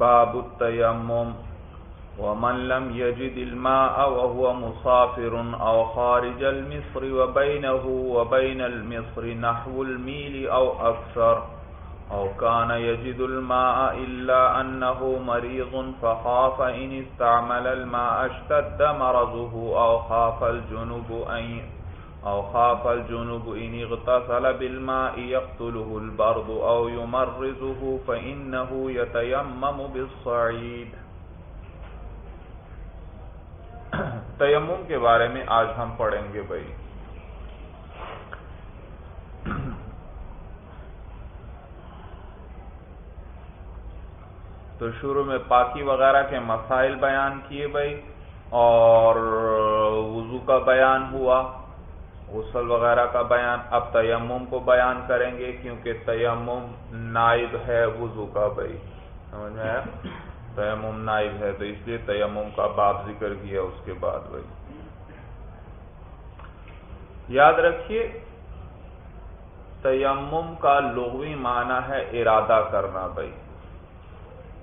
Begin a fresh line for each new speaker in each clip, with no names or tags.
باب التيمم ومن لم يجد الماء وهو مسافر أو خارج المصر وبينه وبين المصر نحو الميل أو أكثر أو كان يجد الماء إلا أنه مريض فخاف إن استعمل الماء اشتد مرضه أو خاف الجنوب أن او خاف الجنوب ان اغتسل بالماء يقتله البرد او يمرضه فانه يتيمم بالصعيد. تیمم کے بارے میں آج ہم پڑھیں گے بھائی. تو شروع میں پاکی وغیرہ کے مسائل بیان کیے بھائی اور وضو کا بیان ہوا. غسل وغیرہ کا بیان اب تیمم کو بیان کریں گے کیونکہ تیمم نائب ہے وضو کا بھائی۔ سمجھ میں آیا؟ تیمم نائب ہے، تو اس لیے تیمم کا باب ذکر کیا اس کے بعد بھائی۔ یاد رکھیے، تیمم کا لغوی معنی ہے ارادہ کرنا بھائی۔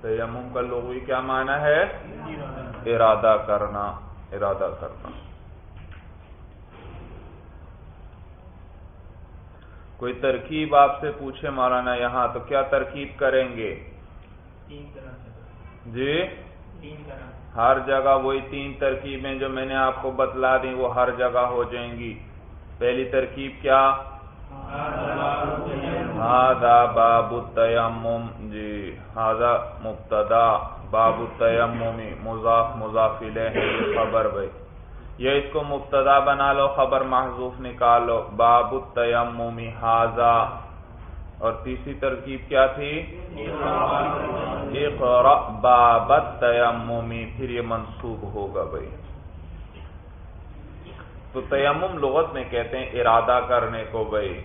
تیمم کا لغوی کیا معنی ہے؟ ارادہ کرنا ارادہ کرنا۔ کوئی ترکیب آپ سے پوچھے مولانا یہاں تو کیا ترکیب کریں گے؟ جی؟ ہر جگہ وہی تین ترکیبیں جو میں نے آپ کو بتلا دی وہ ہر جگہ ہو جائیں گی۔ پہلی ترکیب کیا؟ ہادا باب التیمم۔ جی ہادا مبتدا باب التیممی مضاف مضافلے خبر بھائی۔ یا اس کو مبتدا بنا لو، خبر محضوف نکالو. باب التیمم حاضا اور تیسری ترکیب کیا تھی؟ باب التیمم. پھر یہ منصوب ہوگا بھائی. تو تیمم لغت میں کہتے ہیں ارادہ کرنے کو بھائی.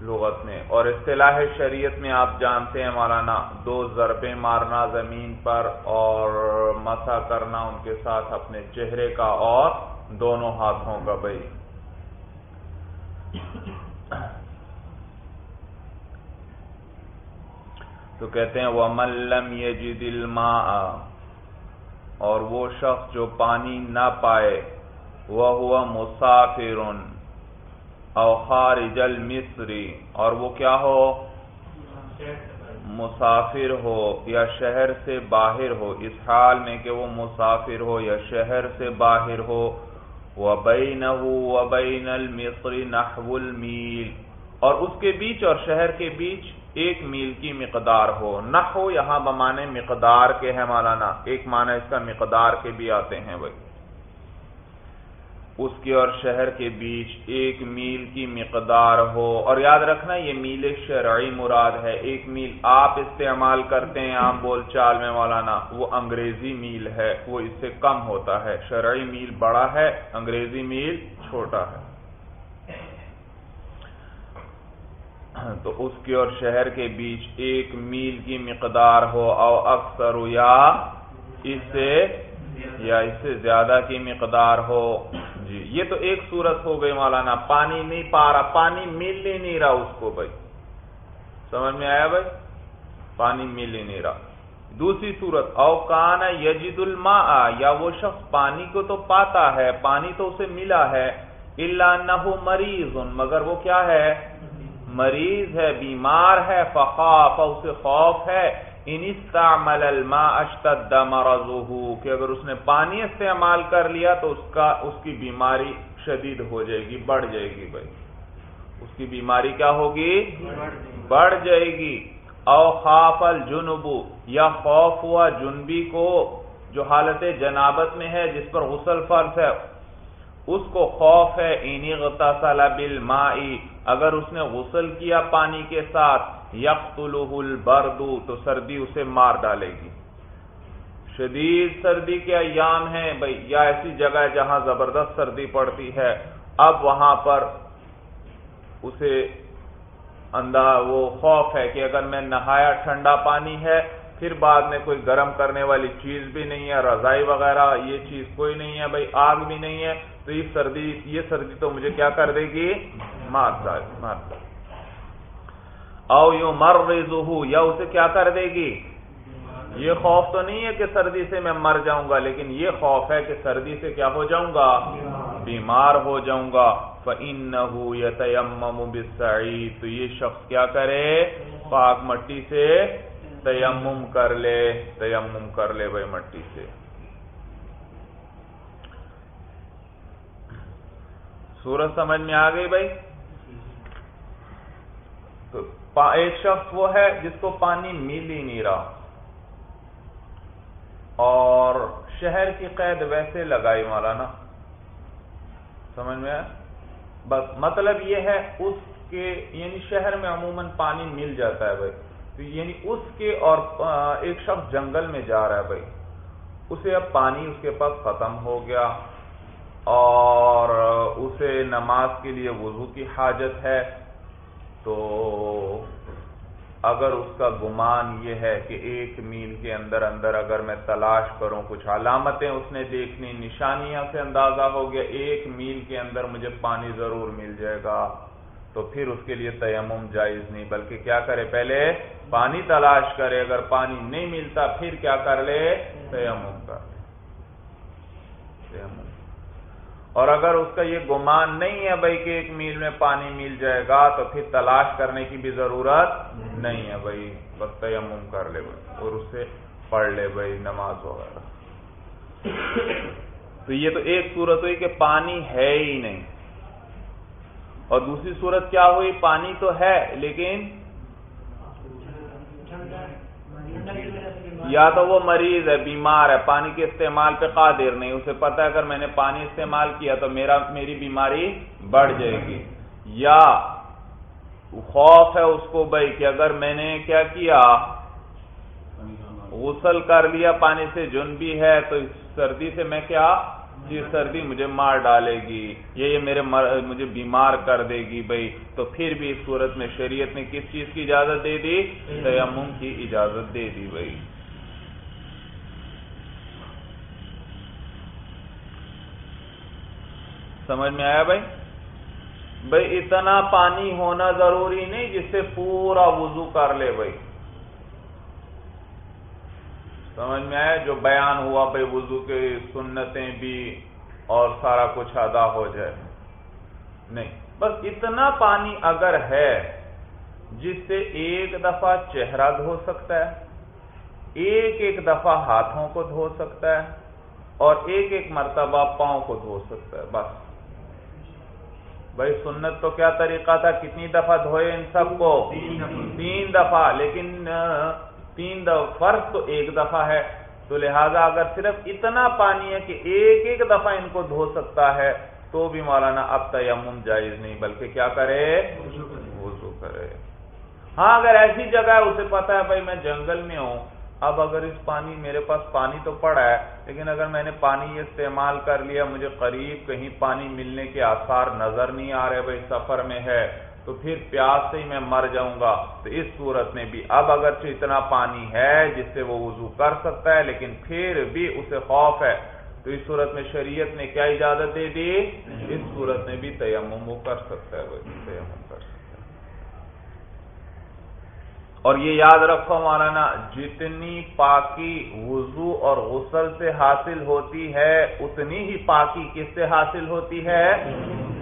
لغت میں۔ اور اصطلاح شریعت میں آپ جانتے ہیں مولانا، دو ضربیں مارنا زمین پر اور مسا کرنا ان کے ساتھ اپنے چہرے کا اور دونوں ہاتھوں کا بھائی۔ تو کہتے ہیں وہ ملم یہ جی اور وہ شخص جو پانی نہ پائے وہ ہوا مسافر۔ او خارج المصری اور وہ کیا ہو؟ مسافر ہو، یا شہر سے باہر ہو، اس حال میں کہ وہ مسافر ہو یا شہر سے باہر ہو۔ وَبَيْنَهُ وَبَيْنَ الْمِصْرِ نَحْوُ الْمِيلِ۔ اور اس کے بیچ اور شہر کے بیچ ایک میل کی مقدار ہو۔ نحو یہاں بمانے مقدار کے ہے مولانا، ایک معنی اس کا مقدار کے بھی آتے ہیں بھائی۔ اس کے اور شہر کے بیچ ایک میل کی مقدار ہو۔ اور یاد رکھنا، یہ میل شرعی مراد ہے۔ ایک میل آپ استعمال کرتے ہیں عام بول چال میں، مولانا، وہ انگریزی میل ہے، وہ اس سے کم ہوتا ہے۔ شرعی میل بڑا ہے، انگریزی میل چھوٹا ہے۔ تو اس کے اور شہر کے بیچ ایک میل کی مقدار ہو، او اکثر یا اس سے، یا اس سے زیادہ کی مقدار ہو۔ جی یہ تو ایک صورت ہو گئی مولانا، پانی نہیں پا رہا پانی مل ہی نہیں رہا اس کو بھائی۔ سمجھ میں آیا بھائی؟ پانی مل ہی نہیں رہا۔ دوسری صورت اوکان یجید الماء، یا وہ شخص پانی کو تو پاتا ہے، پانی تو اسے ملا ہے اللہ نہ مریض، مگر وہ کیا ہے؟ مریض ہے، بیمار ہے، فخاف اسے خوف ہے۔ ان استعمل الماء اشتد مرضه، کہ اگر اس نے پانی استعمال کر لیا تو اس کا، اس کی بیماری شدید ہو جائے گی، بڑھ جائے گی بھائی۔ اس کی بیماری کیا ہوگی؟ بڑھ جائے گی۔ او خاف الجنب، یا خوف ہوا جنبی کو جو حالت جنابت میں ہے، جس پر غسل فرض ہے۔ اس کو خوف ہے اینی غتصل بالماء اگر اس نے غسل کیا پانی کے ساتھ یقتلہ البرد، تو سردی اسے مار ڈالے گی۔ شدید سردی کے ایام ہیں بھائی، یا ایسی جگہ جہاں زبردست سردی پڑتی ہے، اب وہاں پر اسے اندھا، وہ خوف ہے کہ اگر میں نہایا ٹھنڈا پانی ہے، پھر بعد میں کوئی گرم کرنے والی چیز بھی نہیں ہے، رضائی وغیرہ، یہ چیز کوئی نہیں ہے، بھائی، آگ بھی نہیں ہے۔ تو یہ سردی یہ سردی تو مجھے کیا کر دے گی؟ مار مار او یو مر یا اسے کیا کر دے گی؟ یہ خوف تو نہیں ہے کہ سردی سے میں مر جاؤں گا، لیکن یہ خوف ہے کہ سردی سے کیا ہو جاؤں گا؟ بیمار ہو جاؤں گا۔ فَإِنَّهُ يَتَيَمَّمُ بِالسَّعِيدِ۔ تو یہ شخص کیا کرے؟ پاک مٹی سے تیمم کر لے، تیمم کر لے بھائی مٹی سے۔ سورج سمجھ میں آ گئی بھائی؟ تو ایک شخص وہ ہے جس کو پانی مل ہی نہیں رہا۔ اور شہر کی قید ویسے لگائی مولانا۔ سمجھ میں بس مطلب یہ ہے اس کے یعنی شہر میں عموماً پانی مل جاتا ہے بھائی۔ تو یعنی اس کے اور ایک شخص جنگل میں جا رہا ہے بھائی۔ اسے اب پانی اس کے پاس ختم ہو گیا۔ اور اسے نماز کے لیے وضو کی حاجت ہے۔ تو اگر اس کا گمان یہ ہے کہ ایک میل کے اندر اندر اگر میں تلاش کروں، کچھ علامتیں اس نے دیکھنی، نشانیاں سے اندازہ ہو گیا، ایک میل کے اندر مجھے پانی ضرور مل جائے گا، تو پھر اس کے لیے تیمم جائز نہیں، بلکہ کیا کرے پہلے؟ پانی تلاش کرے، اگر پانی نہیں ملتا، پھر کیا کر لے؟ تیمم کر لے۔ تیمم اور اگر اس کا یہ گمان نہیں ہے بھائی کہ ایک میل میں پانی مل جائے گا، تو پھر تلاش کرنے کی بھی ضرورت نہیں ہے بھائی۔ بس تیمم کر لے بھائی اور اس سے پڑھ لے بھائی، نماز وغیرہ۔ تو یہ تو ایک صورت ہوئی کہ پانی ہے ہی نہیں۔ اور دوسری صورت کیا ہوئی؟ پانی تو ہے، لیکن یا تو وہ مریض ہے بیمار ہے پانی کے استعمال پہ قادر نہیں۔ اسے پتا ہے اگر میں نے پانی استعمال کیا تو میرا میری بیماری بڑھ جائے گی۔ یا خوف ہے اس کو بھائی کہ اگر میں نے کیا کیا؟ غسل کر لیا پانی سے جن بھی ہے تو سردی سے میں کیا؟ یہ سردی مجھے مار ڈالے گی یہ یہ میرے مجھے بیمار کر دے گی بھائی۔ تو پھر بھی اس صورت میں شریعت نے کس چیز کی اجازت دے دی؟ تیمم کی اجازت دے دی بھائی۔ سمجھ میں آیا بھائی؟ بھائی، اتنا پانی ہونا ضروری نہیں جس سے پورا وضو کر لے بھائی۔ سمجھ میں آیا؟ جو بیان ہوا بھائی، وضو کے سنتیں بھی اور سارا کچھ ادا ہو جائے۔ نہیں، بس اتنا پانی اگر ہے جس سے ایک دفعہ چہرہ دھو سکتا ہے، ایک ایک دفعہ ہاتھوں کو دھو سکتا ہے، اور ایک ایک مرتبہ پاؤں کو دھو سکتا ہے، بس۔ بھائی سنت تو کیا طریقہ تھا؟ کتنی دفعہ دھوئے ان سب کو؟ تین دفعہ۔ لیکن تین دفعہ فرض تو ایک دفعہ ہے۔ تو لہذا اگر صرف اتنا پانی ہے کہ ایک ایک دفعہ ان کو دھو سکتا ہے تو بھی مولانا اب تیمم جائز نہیں بلکہ کیا کرے؟ وضو کرے۔ ہاں اگر ایسی جگہ ہے اسے پتا ہے بھائی میں جنگل میں ہوں۔ اب اگر اس پانی میرے پاس پانی تو پڑا ہے لیکن اگر میں نے پانی استعمال کر لیا مجھے قریب کہیں پانی ملنے کے آثار نظر نہیں آ رہے بھائی سفر میں ہے تو پھر پیاس سے ہی میں مر جاؤں گا۔ تو اس صورت میں بھی اب اگر اتنا پانی ہے جس سے وہ وضو کر سکتا ہے لیکن پھر بھی اسے خوف ہے۔ تو اس صورت میں شریعت نے کیا اجازت دے دی؟ اس صورت میں بھی تیمم وہ کر سکتا ہے تیمم کر سکتا ہے۔ اور یہ یاد رکھو مولانا، جتنی پاکی وضو اور غسل سے حاصل ہوتی ہے، اتنی ہی پاکی کس سے حاصل ہوتی ہے؟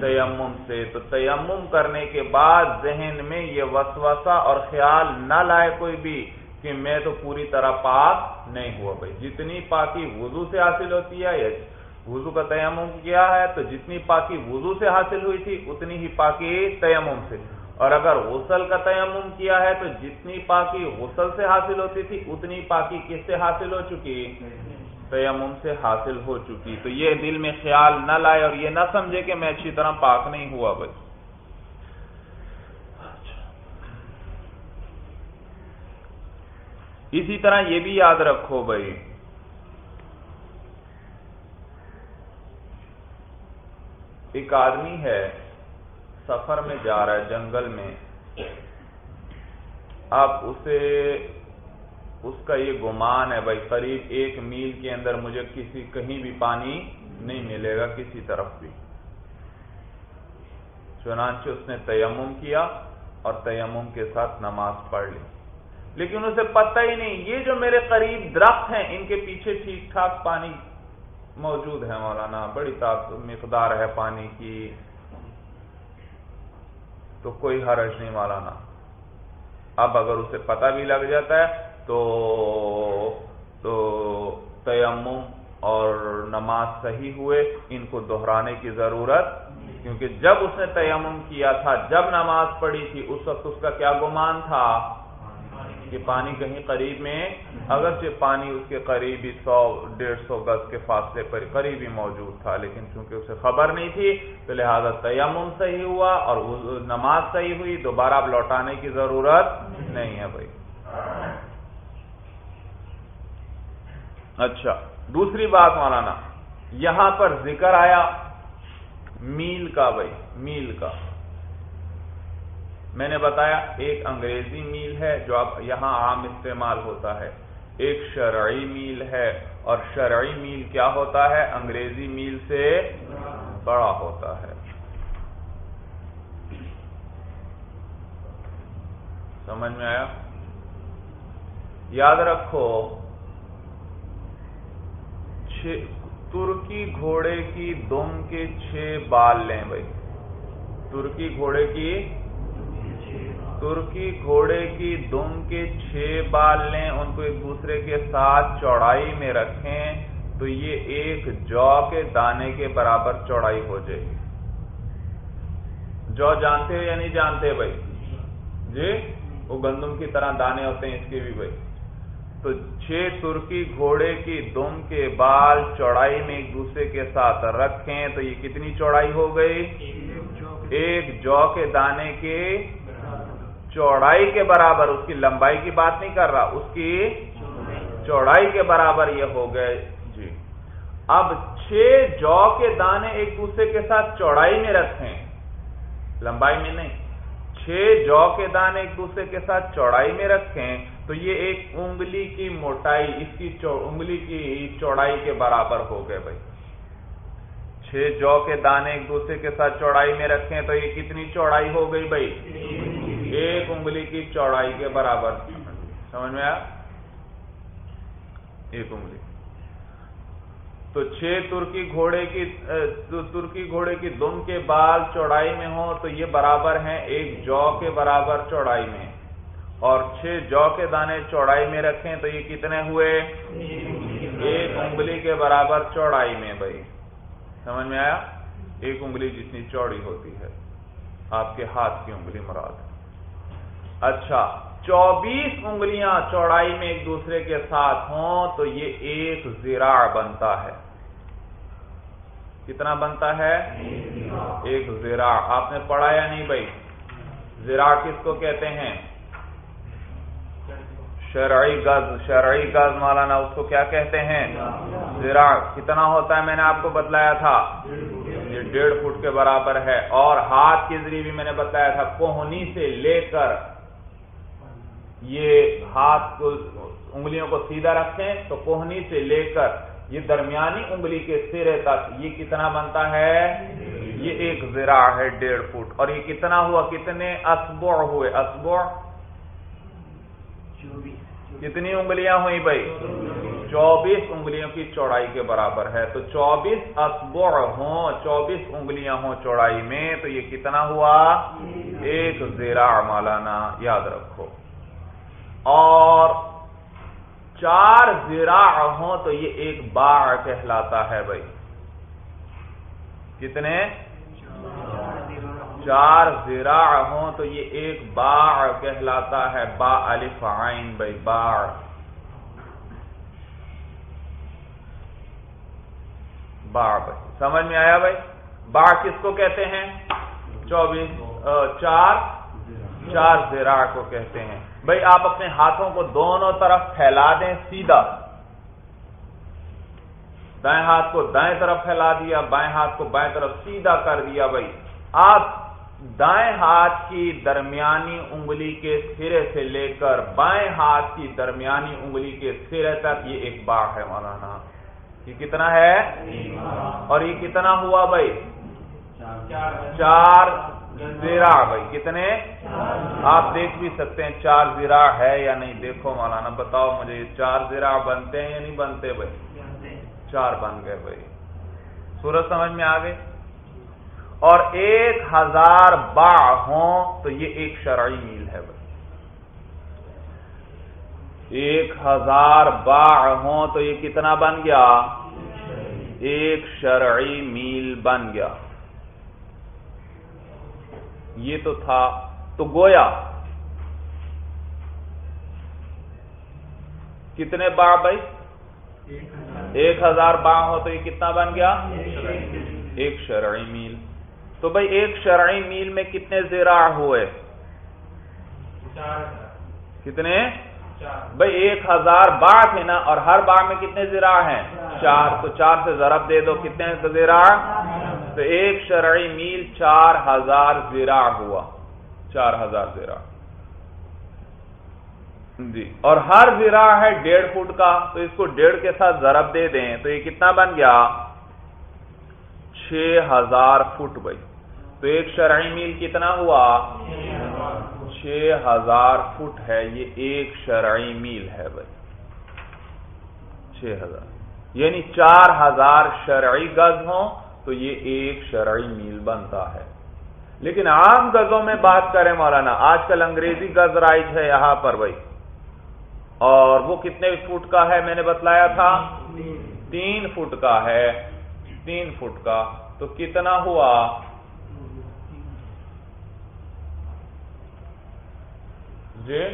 تیمم سے۔ تو تیمم کرنے کے بعد ذہن میں یہ وسوسہ اور خیال نہ لائے کوئی بھی کہ میں تو پوری طرح پاک نہیں ہوا۔ بھائی، جتنی پاکی وضو سے حاصل ہوتی ہے وضو کا تیمم کیا ہے؟ تو جتنی پاکی وضو سے حاصل ہوئی تھی، اتنی ہی پاکی تیمم سے۔ اور اگر غسل کا تیمم کیا ہے تو جتنی پاکی غسل سے حاصل ہوتی تھی، اتنی پاکی کس سے حاصل ہو چکی؟ تیمم سے حاصل ہو چکی۔ تو یہ دل میں خیال نہ لائے اور یہ نہ سمجھے کہ میں اچھی طرح پاک نہیں ہوا بھائی۔ اچھا۔ اسی طرح یہ بھی یاد رکھو بھائی۔ ایک آدمی ہے سفر میں جا رہا ہے، جنگل میں۔ اب اسے، اس کا یہ گمان ہے، بھائی قریب ایک میل کے اندر مجھے کسی، کہیں بھی پانی نہیں ملے گا کسی طرف بھی۔ چنانچہ اس نے تیمم کیا اور تیمم کے ساتھ نماز پڑھ لی۔ لیکن اسے پتہ ہی نہیں، یہ جو میرے قریب درخت ہیں، ان کے پیچھے ٹھیک ٹھاک پانی موجود ہے، مولانا۔ بڑی مقدار ہے پانی کی۔ تو کوئی حرج نہیں مولانا۔ اب اگر اسے پتہ بھی لگ جاتا ہے تو تو تیمم اور نماز صحیح ہوئے، ان کو دہرانے کی ضرورت کیونکہ جب اس نے تیمم کیا تھا، جب نماز پڑھی تھی، اس وقت اس کا کیا گمان تھا؟ کہ پانی کہیں قریب میں اگرچہ پانی اس کے قریب ہی سو، ڈیڑھ سو گز کے فاصلے پر قریب ہی موجود تھا، لیکن چونکہ اسے خبر نہیں تھی، تو لہذا تیمم صحیح ہوا اور نماز صحیح ہوئی۔ دوبارہ اب لوٹانے کی ضرورت نہیں ہے بھائی۔ اچھا دوسری بات مولانا، یہاں پر ذکر آیا میل کا بھائی، میل کا۔ میں نے بتایا ایک انگریزی میل ہے جو اب یہاں عام استعمال ہوتا ہے۔ ایک شرعی میل ہے۔ اور شرعی میل کیا ہوتا ہے؟ انگریزی میل سے بڑا ہوتا ہے۔ سمجھ میں آیا؟ یاد رکھو ترکی گھوڑے کی دم کے چھ بال لیں بھائی۔ ترکی گھوڑے کی ترکی گھوڑے کی دم کے چھ بال لیں، ان کو ایک دوسرے کے ساتھ چوڑائی میں رکھیں تو یہ ایک جو کے دانے کے برابر چوڑائی ہو جائے گی۔ جو جانتے ہو یا نہیں جانتے بھائی؟ جی؟ وہ گندم کی طرح دانے ہوتے ہیں، اس کے بھی بھائی۔ تو چھ ترکی گھوڑے کی دم کے بال چوڑائی میں ایک دوسرے کے ساتھ رکھیں تو یہ کتنی چوڑائی ہو گئی؟ ایک جو کے دانے کے چوڑائی کے برابر، اس کی لمبائی کی بات نہیں کر رہا، اس کی چوڑائی کے برابر یہ ہو گئے۔ جی۔ اب چھ جو کے دانے ایک دوسرے کے ساتھ چوڑائی میں رکھیں، لمبائی میں نہیں، چھ جو کے دانے ایک دوسرے کے ساتھ چوڑائی میں رکھیں، تو یہ ایک انگلی کی موٹائی، اس کی انگلی کی چوڑائی کے برابر ہو گئے بھائی۔ چھ جو کے دانے ایک دوسرے کے ساتھ چوڑائی میں رکھیں، تو یہ کتنی چوڑائی ہو گئی بھائی؟ ایک انگلی کی چوڑائی کے برابر۔ سمجھ میں آیا؟ ایک انگلی۔ تو چھ ترکی گھوڑے کی ترکی گھوڑے کی دم کے بال چوڑائی میں ہو تو یہ برابر ہیں ایک جو کے برابر چوڑائی میں۔ اور چھ جو کے دانے چوڑائی میں رکھیں تو یہ کتنے ہوئے؟ ایک انگلی کے برابر چوڑائی میں بھائی۔ سمجھ میں آیا؟ ایک انگلی جتنی چوڑی ہوتی ہے۔ آپ کے ہاتھ کی انگلی مراد ہے۔ اچھا چوبیس انگلیاں چوڑائی میں ایک دوسرے کے ساتھ ہوں تو یہ ایک زراع بنتا ہے۔ کتنا بنتا ہے؟ ایک زراع۔ آپ نے پڑھا یا نہیں بھائی؟ زراع کس کو کہتے ہیں؟ شرعی گز شرعی گز مولانا، اس کو کیا کہتے ہیں؟ زراع۔ کتنا ہوتا ہے میں نے آپ کو بتلایا تھا؟ یہ ڈیڑھ فٹ کے برابر ہے۔ اور ہاتھ کے ذریعے بھی میں نے بتلایا تھا، کوہنی سے لے کر یہ ہاتھ کو انگلیوں کو سیدھا رکھیں تو کوہنی سے لے کر یہ درمیانی انگلی کے سرے تک یہ کتنا بنتا ہے؟ یہ ایک زرا ہے ڈیڑھ فٹ۔ اور یہ کتنا ہوا؟ کتنے اسبوع ہوئے؟ اسبوع؟ کتنی انگلیاں ہوئی بھائی؟ چوبیس انگلیوں کی چوڑائی کے برابر ہے۔ تو چوبیس اسبوع ہوں، چوبیس انگلیاں ہوں چوڑائی میں، تو یہ کتنا ہوا؟ ایک زیرا مالانا، یاد رکھو۔ اور چار زراع ہوں تو یہ ایک باع کہلاتا ہے بھائی۔ کتنے؟ چار زراع ہوں تو یہ ایک باع کہلاتا ہے۔ با الف عین بھائی، باع۔ باع بھائی، سمجھ میں آیا بھائی؟ باع کس کو کہتے ہیں؟ چوبیس، چار۔ چار زراع کو کہتے ہیں۔ بھائی آپ اپنے ہاتھوں کو دونوں طرف پھیلا دیں سیدھا۔ دائیں ہاتھ کو دائیں طرف پھیلا دیا، بائیں ہاتھ کو بائیں طرف سیدھا کر دیا۔ بھائی آپ دائیں ہاتھ کی درمیانی انگلی کے سرے سے لے کر بائیں ہاتھ کی درمیانی انگلی کے سرے تک یہ ایک باغ ہے مولانا۔ یہ کتنا ہے؟ اور یہ کتنا ہوا بھائی چار۔ زیرا بھائی، کتنے؟ آپ دیکھ بھی سکتے ہیں چار زیرا ہے یا نہیں۔ دیکھو مولانا، بتاؤ مجھے، یہ چار زیرا بنتے ہیں یا نہیں بنتے بھائی؟ چار بن گئے بھائی۔ سورج سمجھ میں آ گئی اور ایک ہزار با ہوں تو یہ ایک شرعی میل ہے بھائی۔ ایک ہزار با ہوں تو یہ کتنا بن گیا؟ ایک شرعی میل بن گیا۔ یہ تو تھا، تو گویا کتنے با بھائی؟ ایک ہزار با ہو تو یہ کتنا بن گیا؟ ایک شرعی میل۔ تو بھائی، ایک شرعی میل میں کتنے زیرا ہوئے؟ کتنے؟ بھائی، ایک ہزار با تھے نا، اور ہر با میں کتنے زیرا ہیں؟ چار۔ تو چار سے ضرب دے دو، کتنے زیرا تو ایک شرعی میل چار ہزار زیرا ہوا۔ چار ہزار زیرا جی۔ اور ہر زیرا ہے ڈیڑھ فٹ کا، تو اس کو ڈیڑھ کے ساتھ ضرب دے دیں تو یہ کتنا بن گیا؟ چھ ہزار فٹ بھائی۔ تو ایک شرعی میل کتنا ہوا؟ چھ ہزار فٹ ہے۔ یہ ایک شرعی میل ہے بھائی۔ چھ ہزار۔ یعنی چار ہزار شرعی گز ہوں۔ تو یہ ایک شرعی میل بنتا ہے۔ لیکن عام گزوں میں بات کریں مولانا، آج کل انگریزی گز رائج ہے یہاں پر بھائی۔ اور وہ کتنے فٹ کا ہے میں نے بتلایا تھا؟ تین فٹ کا ہے۔ تین فٹ کا۔ تو کتنا ہوا؟ جی؟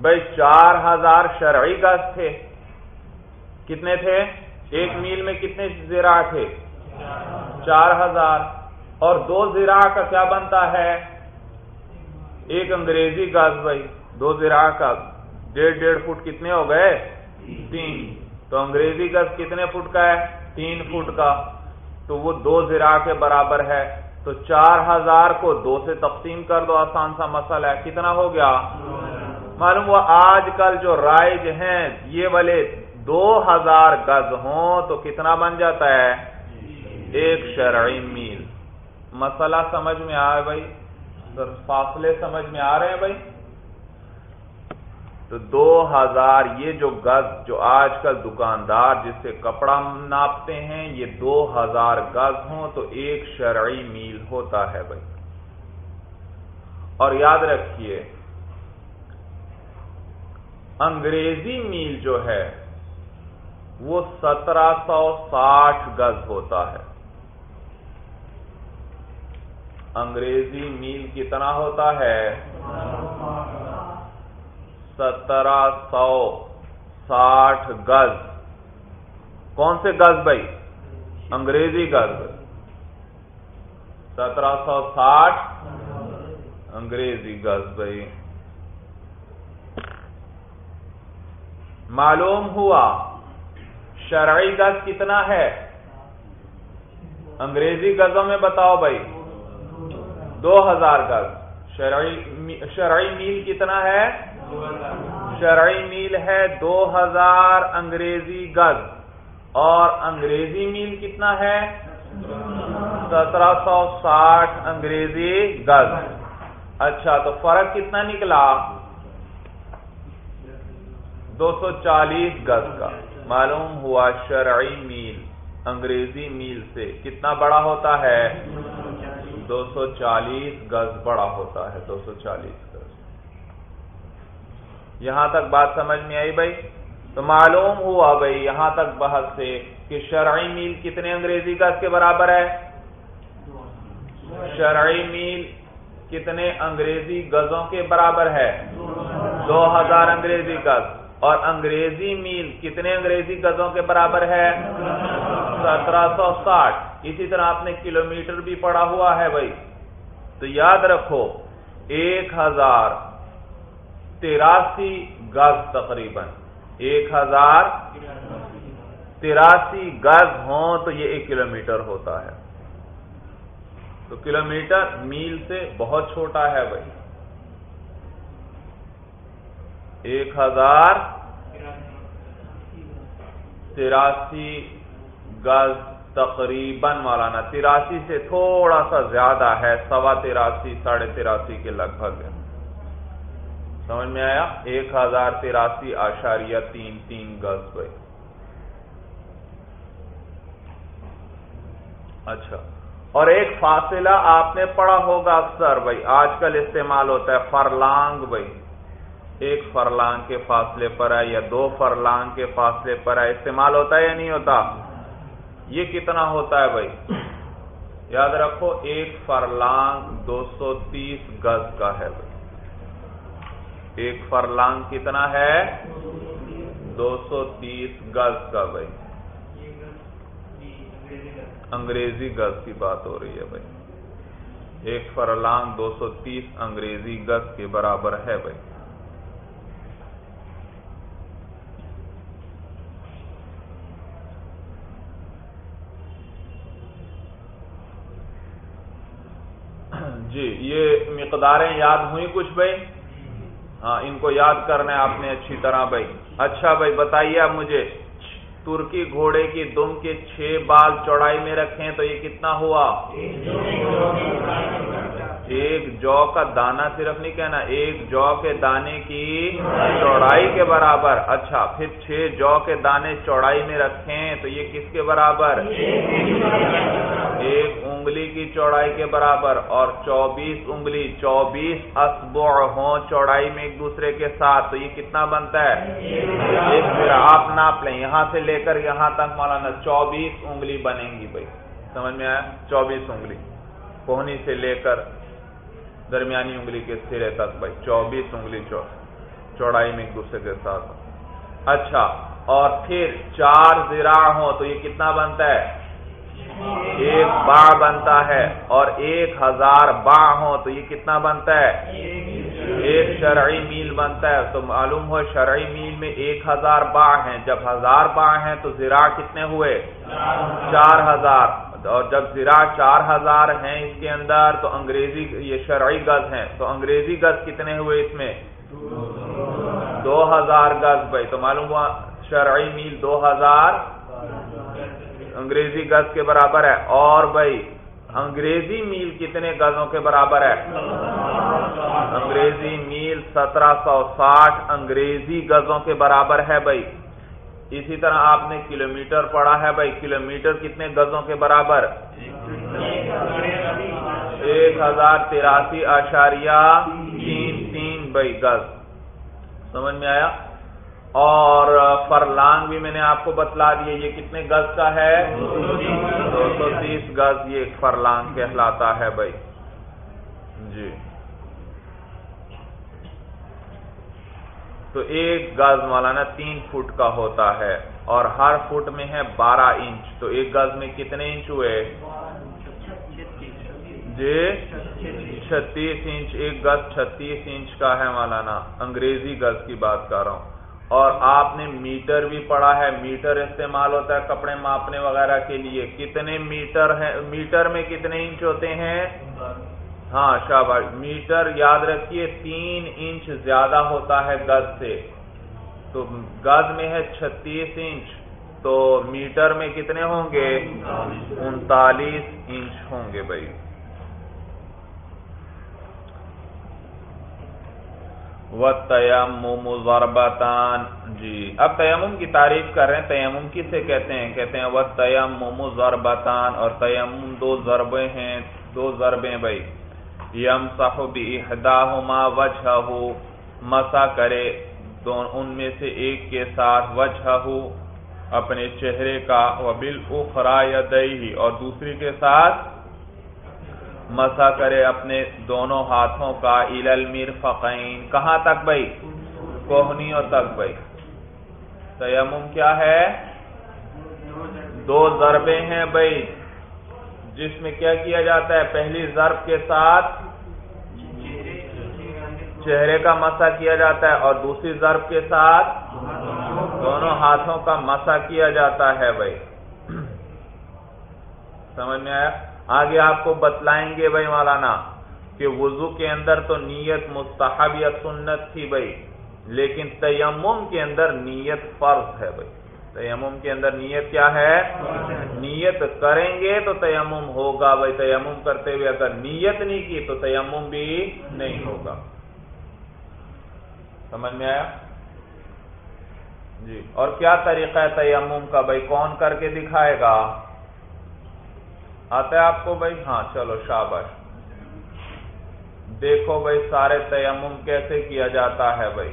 بھائی، چار ہزار شرعی گز تھے۔ کتنے تھے؟ ایک میل میں کتنے زیرا تھے چار ہزار۔ اور دو زیرا کا کیا بنتا ہے؟ ایک انگریزی گز بھائی، دو زیرا کا ڈیڑھ ڈیڑھ فٹ کتنے ہو گئے؟ تین۔ تو انگریزی گز کتنے فٹ کا ہے؟ تین فٹ کا۔ تو وہ دو زیرا کے برابر ہے۔ تو چار ہزار کو دو سے تقسیم کر دو، آسان سا مسئلہ ہے۔ کتنا ہو گیا؟ معلوم وہ آج کل جو رائج ہیں، یہ والے دو ہزار گز ہوں تو کتنا بن جاتا ہے؟ ایک شرعی میل۔ مسئلہ سمجھ میں آئے بھائی؟ فاصلے سمجھ میں آ رہے ہیں بھائی؟ تو دو ہزار یہ جو گز جو آج کل دکاندار جس سے کپڑا ناپتے ہیں، یہ دو ہزار گز ہوں تو ایک شرعی میل ہوتا ہے بھائی۔ اور یاد رکھیے، انگریزی میل جو ہے وہ سترہ سو ساٹھ گز ہوتا ہے۔ انگریزی میل کتنا ہوتا ہے؟ سترہ سو ساٹھ گز۔ کون سے گز بھائی؟ انگریزی گز۔ سترہ سو ساٹھ انگریزی گز بھائی۔ معلوم ہوا؟ شرعی گز کتنا ہے؟ انگریزی گزوں میں بتاؤ بھائی۔ دو ہزار گز۔ شرعی شرعی میل کتنا ہے؟ شرعی میل ہے دو ہزار انگریزی گز۔ اور انگریزی میل کتنا ہے؟ سترہ سو ساٹھ انگریزی گز۔ اچھا تو فرق کتنا نکلا؟ دو سو چالیس گز کا۔ معلوم ہوا شرعی میل، انگریزی میل سے کتنا بڑا ہوتا ہے؟ دو سو چالیس گز بڑا ہوتا ہے، دو سو چالیس گز۔ یہاں تک بات سمجھ میں آئی بھائی؟ تو معلوم ہوا بھائی، یہاں تک بحث سے کہ شرعی میل کتنے انگریزی گز کے برابر ہے؟ شرعی میل کتنے انگریزی گزوں کے برابر ہے؟ دو ہزار انگریزی گز۔ اور انگریزی میل کتنے انگریزی گزوں کے برابر ہے؟ سترہ سو ساٹھ۔ اسی طرح آپ نے کلو میٹر بھی پڑا ہوا ہے بھائی۔ تو یاد رکھو، ایک ہزار تراسی گز تقریباً۔ ایک ہزار تراسی گز ہوں تو یہ ایک کلو میٹر ہوتا ہے۔ تو کلو میٹر میل سے بہت چھوٹا ہے بھائی۔ ایک ہزار تراسی گز تقریباً مولانا، تراسی سے تھوڑا سا زیادہ ہے، سوا تراسی، ساڑھے تراسی کے لگ بھگ سمجھ میں آیا؟ ایک ہزار تراسی آشاریہ تین تین گز بھائی۔ اچھا۔ اور ایک فاصلہ آپ نے پڑھا ہوگا اکثر بھائی، آج کل استعمال ہوتا ہے فرلانگ بھائی۔ ایک فرلانگ کے فاصلے پر ہے یا دو فرلانگ کے فاصلے پر ہے، استعمال ہوتا ہے یا نہیں ہوتا؟ یہ کتنا ہوتا ہے بھائی؟ یاد رکھو، ایک فرلانگ دو سو تیس گز کا ہے بھائی۔ ایک فرلانگ کتنا ہے؟ دو سو تیس گز کا بھائی۔ انگریزی گز کی بات ہو رہی ہے بھائی۔ ایک فرلانگ دو سو تیس انگریزی گز کے برابر ہے بھائی۔ جی یہ مقداریں یاد ہوئی کچھ بھائی؟ ہاں ان کو یاد کرنا ہے آپ نے اچھی طرح بھائی۔ اچھا بھائی، بتائیے اب مجھے، ترکی گھوڑے کی دم کے چھ بال چوڑائی میں رکھیں تو یہ کتنا ہوا؟ ایک جو کا دانا صرف نہیں کہنا، ایک جو کے دانے کی چوڑائی کے برابر۔ اچھا پھر چھ جو کے دانے چوڑائی میں رکھیں تو یہ کس کے برابر؟ ایک انگلی کی چوڑائی کے برابر اور چوبیس انگلی، چوبیس اسبوع ہوں چوڑائی میں ایک دوسرے کے ساتھ، تو یہ کتنا بنتا ہے؟ ایک پھر آپ ناپ لیں، یہاں سے لے کر یہاں تک مولانا، چوبیس انگلی بنیں گی بھائی۔ سمجھ میں آیا؟ چوبیس انگلی۔ کوہنی سے لے کر درمیانی انگلی کے سرے تک بھائی۔ چوبیس انگلی چوڑائی میں ایک دوسرے کے ساتھ۔ اچھا اور پھر چار زرا ہو تو یہ کتنا بنتا ہے؟ ایک با بنتا ہے اور ایک ہزار با ہو تو یہ کتنا بنتا ہے؟ ایک شرعی میل بنتا ہے تو معلوم ہو شرعی میل میں ایک ہزار با ہیں۔ جب ہزار با ہیں تو زرا کتنے ہوئے؟ چار ہزار۔ اور جب زرا چار ہزار ہیں اس کے اندر تو انگریزی یہ شرعی گز ہیں۔ تو انگریزی گز کتنے ہوئے اس میں؟ دو ہزار گز بھائی۔ تو معلوم ہوا شرعی میل دو ہزار انگریزی گز کے برابر ہے۔ اور بھائی، انگریزی میل کتنے گزوں کے برابر ہے؟ انگریزی میل سترہ سو ساٹھ انگریزی گزوں کے برابر ہے بھائی۔ اسی طرح آپ نے کلومیٹر پڑھا ہے بھائی، کلومیٹر کتنے گزوں کے برابر؟ ایک ہزار تراسی اشاریہ تین تین بھائی گز۔ سمجھ میں آیا؟ اور فرلانگ بھی میں نے آپ کو بتلا دیا یہ کتنے گز کا ہے؟ دو سو تیس گز یہ فرلانگ کہلاتا ہے بھائی۔ جی۔ تو ایک گز مولانا تین فٹ کا ہوتا ہے اور ہر فٹ میں ہے بارہ انچ۔ تو ایک گز میں کتنے انچ ہوئے؟ جی۔ چھتیس انچ۔ ایک گز چھتیس انچ کا ہے مولانا۔ انگریزی گز کی بات کر رہا ہوں۔ اور آپ نے میٹر بھی پڑھا ہے، میٹر استعمال ہوتا ہے کپڑے ماپنے وغیرہ کے لیے۔ کتنے میٹر ہیں؟ میٹر میں کتنے انچ ہوتے ہیں؟ ہاں شاباش، میٹر یاد رکھیے، تین انچ زیادہ ہوتا ہے گز سے۔ تو گز میں ہے چھتیس انچ۔ تو میٹر میں کتنے ہوں گے؟ انتالیس انچ ہوں گے بھائی۔ و تیم ضربتان۔ جی اب تیمم کی تعریف کر رہے ہیں، تیمم کسے کہتے ہیں؟ کہتے ہیں وہ تیم ضربتان۔ اور تیمم دو ضربے ہیں، دو ضربیں بھائی۔ یم صاحب احداہما وجہ مسا کرے ان میں سے ایک کے ساتھ وجہ اپنے چہرے کا وبل اخرا یا اور دوسری کے ساتھ مسا کرے اپنے دونوں ہاتھوں کا ال المیر فقین کہاں تک بھائی؟ کوہنیوں تک بھائی۔ تیمم کیا ہے؟ دو ضربے ہیں بھائی۔ جس میں کیا کیا جاتا ہے؟ پہلی ضرب کے ساتھ چہرے کا مسا کیا جاتا ہے اور دوسری ضرب کے ساتھ دونوں ہاتھوں کا مسا کیا جاتا ہے بھائی۔ سمجھ میں آیا؟ آگے آپ کو بتلائیں گے بھائی مولانا کہ وضو کے اندر تو نیت مستحب یا سنت تھی بھائی، لیکن تیمم کے اندر نیت فرض ہے بھائی۔ تیمم کے اندر نیت کیا ہے؟ نیت کریں گے تو تیمم ہوگا بھائی۔ تیمم کرتے ہوئے اگر نیت نہیں کی تو تیمم بھی نہیں ہوگا۔ سمجھ میں آیا؟ جی۔ اور کیا طریقہ ہے تیمم کا بھائی؟ کون کر کے دکھائے گا؟ آتا ہے آپ کو بھائی ہاں چلو شابش دیکھو بھائی، سارے تیمم کیسے کیا جاتا ہے بھائی۔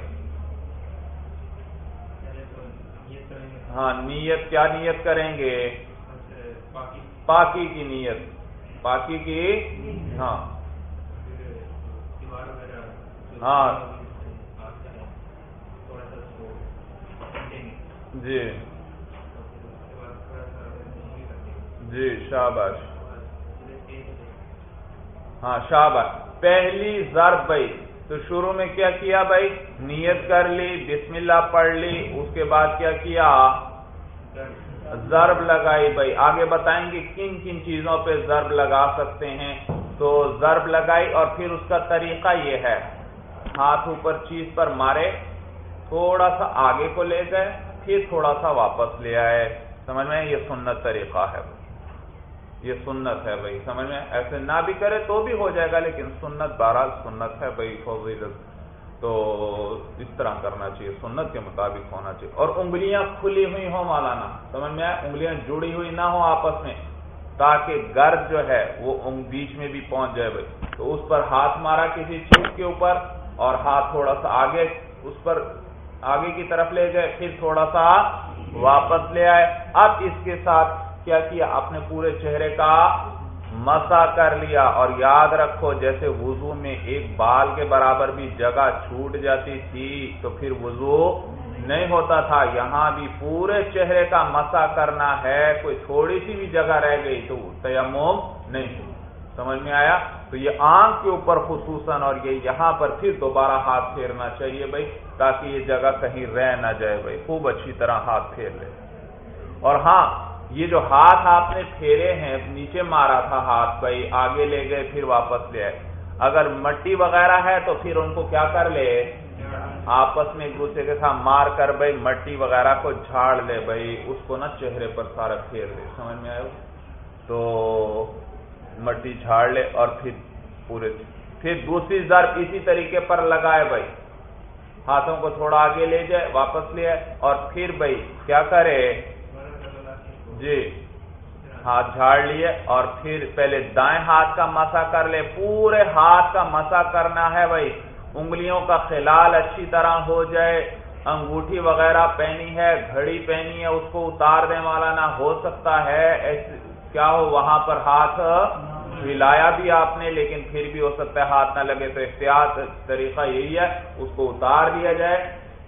ہاں نیت، کیا نیت کریں گے؟ پاکی کی نیت۔ پاکی کی؟ ہاں۔ ہاں۔ جی۔ جی شاباش۔ ہاں شاباش۔ پہلی ضرب بھائی۔ تو شروع میں کیا کیا بھائی؟ نیت کر لی، بسم اللہ پڑھ لی، اس کے بعد کیا کیا؟ ضرب لگائی بھائی۔ آگے بتائیں گے کن کن چیزوں پہ ضرب لگا سکتے ہیں؟ تو ضرب لگائی اور پھر اس کا طریقہ یہ ہے۔ ہاتھ اوپر چیز پر مارے، تھوڑا سا آگے کو لے گئے، پھر تھوڑا سا واپس لے آئے۔ سمجھ میں؟ یہ سنت طریقہ ہے۔ یہ سنت ہے بھائی، سمجھ میں؟ ایسے نہ بھی کرے تو بھی ہو جائے گا، لیکن سنت بہرحال سنت ہے بھائی فضیلت تو اس طرح کرنا چاہیے، سنت کے مطابق ہونا چاہیے۔ اور انگلیاں کھلی ہوئی ہوں مولانا، سمجھ میں؟ آئے انگلیاں جڑی ہوئی نہ ہو آپس میں، تاکہ گرد جو ہے وہ بیچ میں بھی پہنچ جائے بھائی۔ تو اس پر ہاتھ مارا کسی چیز کے اوپر، اور ہاتھ تھوڑا سا آگے، اس پر آگے کی طرف لے گئے پھر تھوڑا سا واپس لے آئے۔ اب اس کے ساتھ کیا کیا اپنے پورے چہرے کا مسا کر لیا اور یاد رکھو جیسے وضو میں ایک بال کے برابر بھی جگہ چھوٹ جاتی تھی تو پھر وضو نہیں ہوتا تھا۔ یہاں بھی پورے چہرے کا مسا کرنا ہے، کوئی تھوڑی سی بھی جگہ رہ گئی تو تیمم نہیں سمجھ میں آیا؟ تو یہ آنکھ کے اوپر خصوصاً اور یہ یہاں پر پھر دوبارہ ہاتھ پھیرنا چاہیے بھائی، تاکہ یہ جگہ کہیں رہ نہ جائے بھائی۔ خوب اچھی طرح ہاتھ پھیر لے۔ اور ہاں یہ جو ہاتھ آپ نے پھیرے ہیں، نیچے مارا تھا ہاتھ، بھائی، آگے لے گئے، پھر واپس لے آئے۔ اگر مٹی وغیرہ ہے تو پھر ان کو کیا کر لے؟ آپس میں ایک دوسرے کے ساتھ مار کر، بھائی، مٹی وغیرہ کو جھاڑ لے، بھائی، اس کو نا چہرے پر سارا پھیر لے سمجھ میں آئے تو مٹی جھاڑ لے اور پھر پورے۔ پھر دوسری ضرب اسی طریقے پر لگائے، بھائی۔ ہاتھوں کو تھوڑا آگے لے جائے، واپس لے آئے اور پھر، بھائی، کیا کرے؟ جی۔ ہاتھ جھاڑ لیے اور پھر پہلے دائیں ہاتھ کا مسا کر لے، پورے ہاتھ کا مسا کرنا ہے بھائی۔ انگلیوں کا خلال اچھی طرح ہو جائے، انگوٹھی وغیرہ پہنی ہے، گھڑی پہنی ہے، اس کو اتار دے والا نہ ہو سکتا ہے۔ کیا ہو، وہاں پر ہاتھ ہلایا بھی آپ نے، لیکن پھر بھی ہو سکتا ہے ہاتھ نہ لگے تو احتیاط، طریقہ یہی ہے، اس کو اتار دیا جائے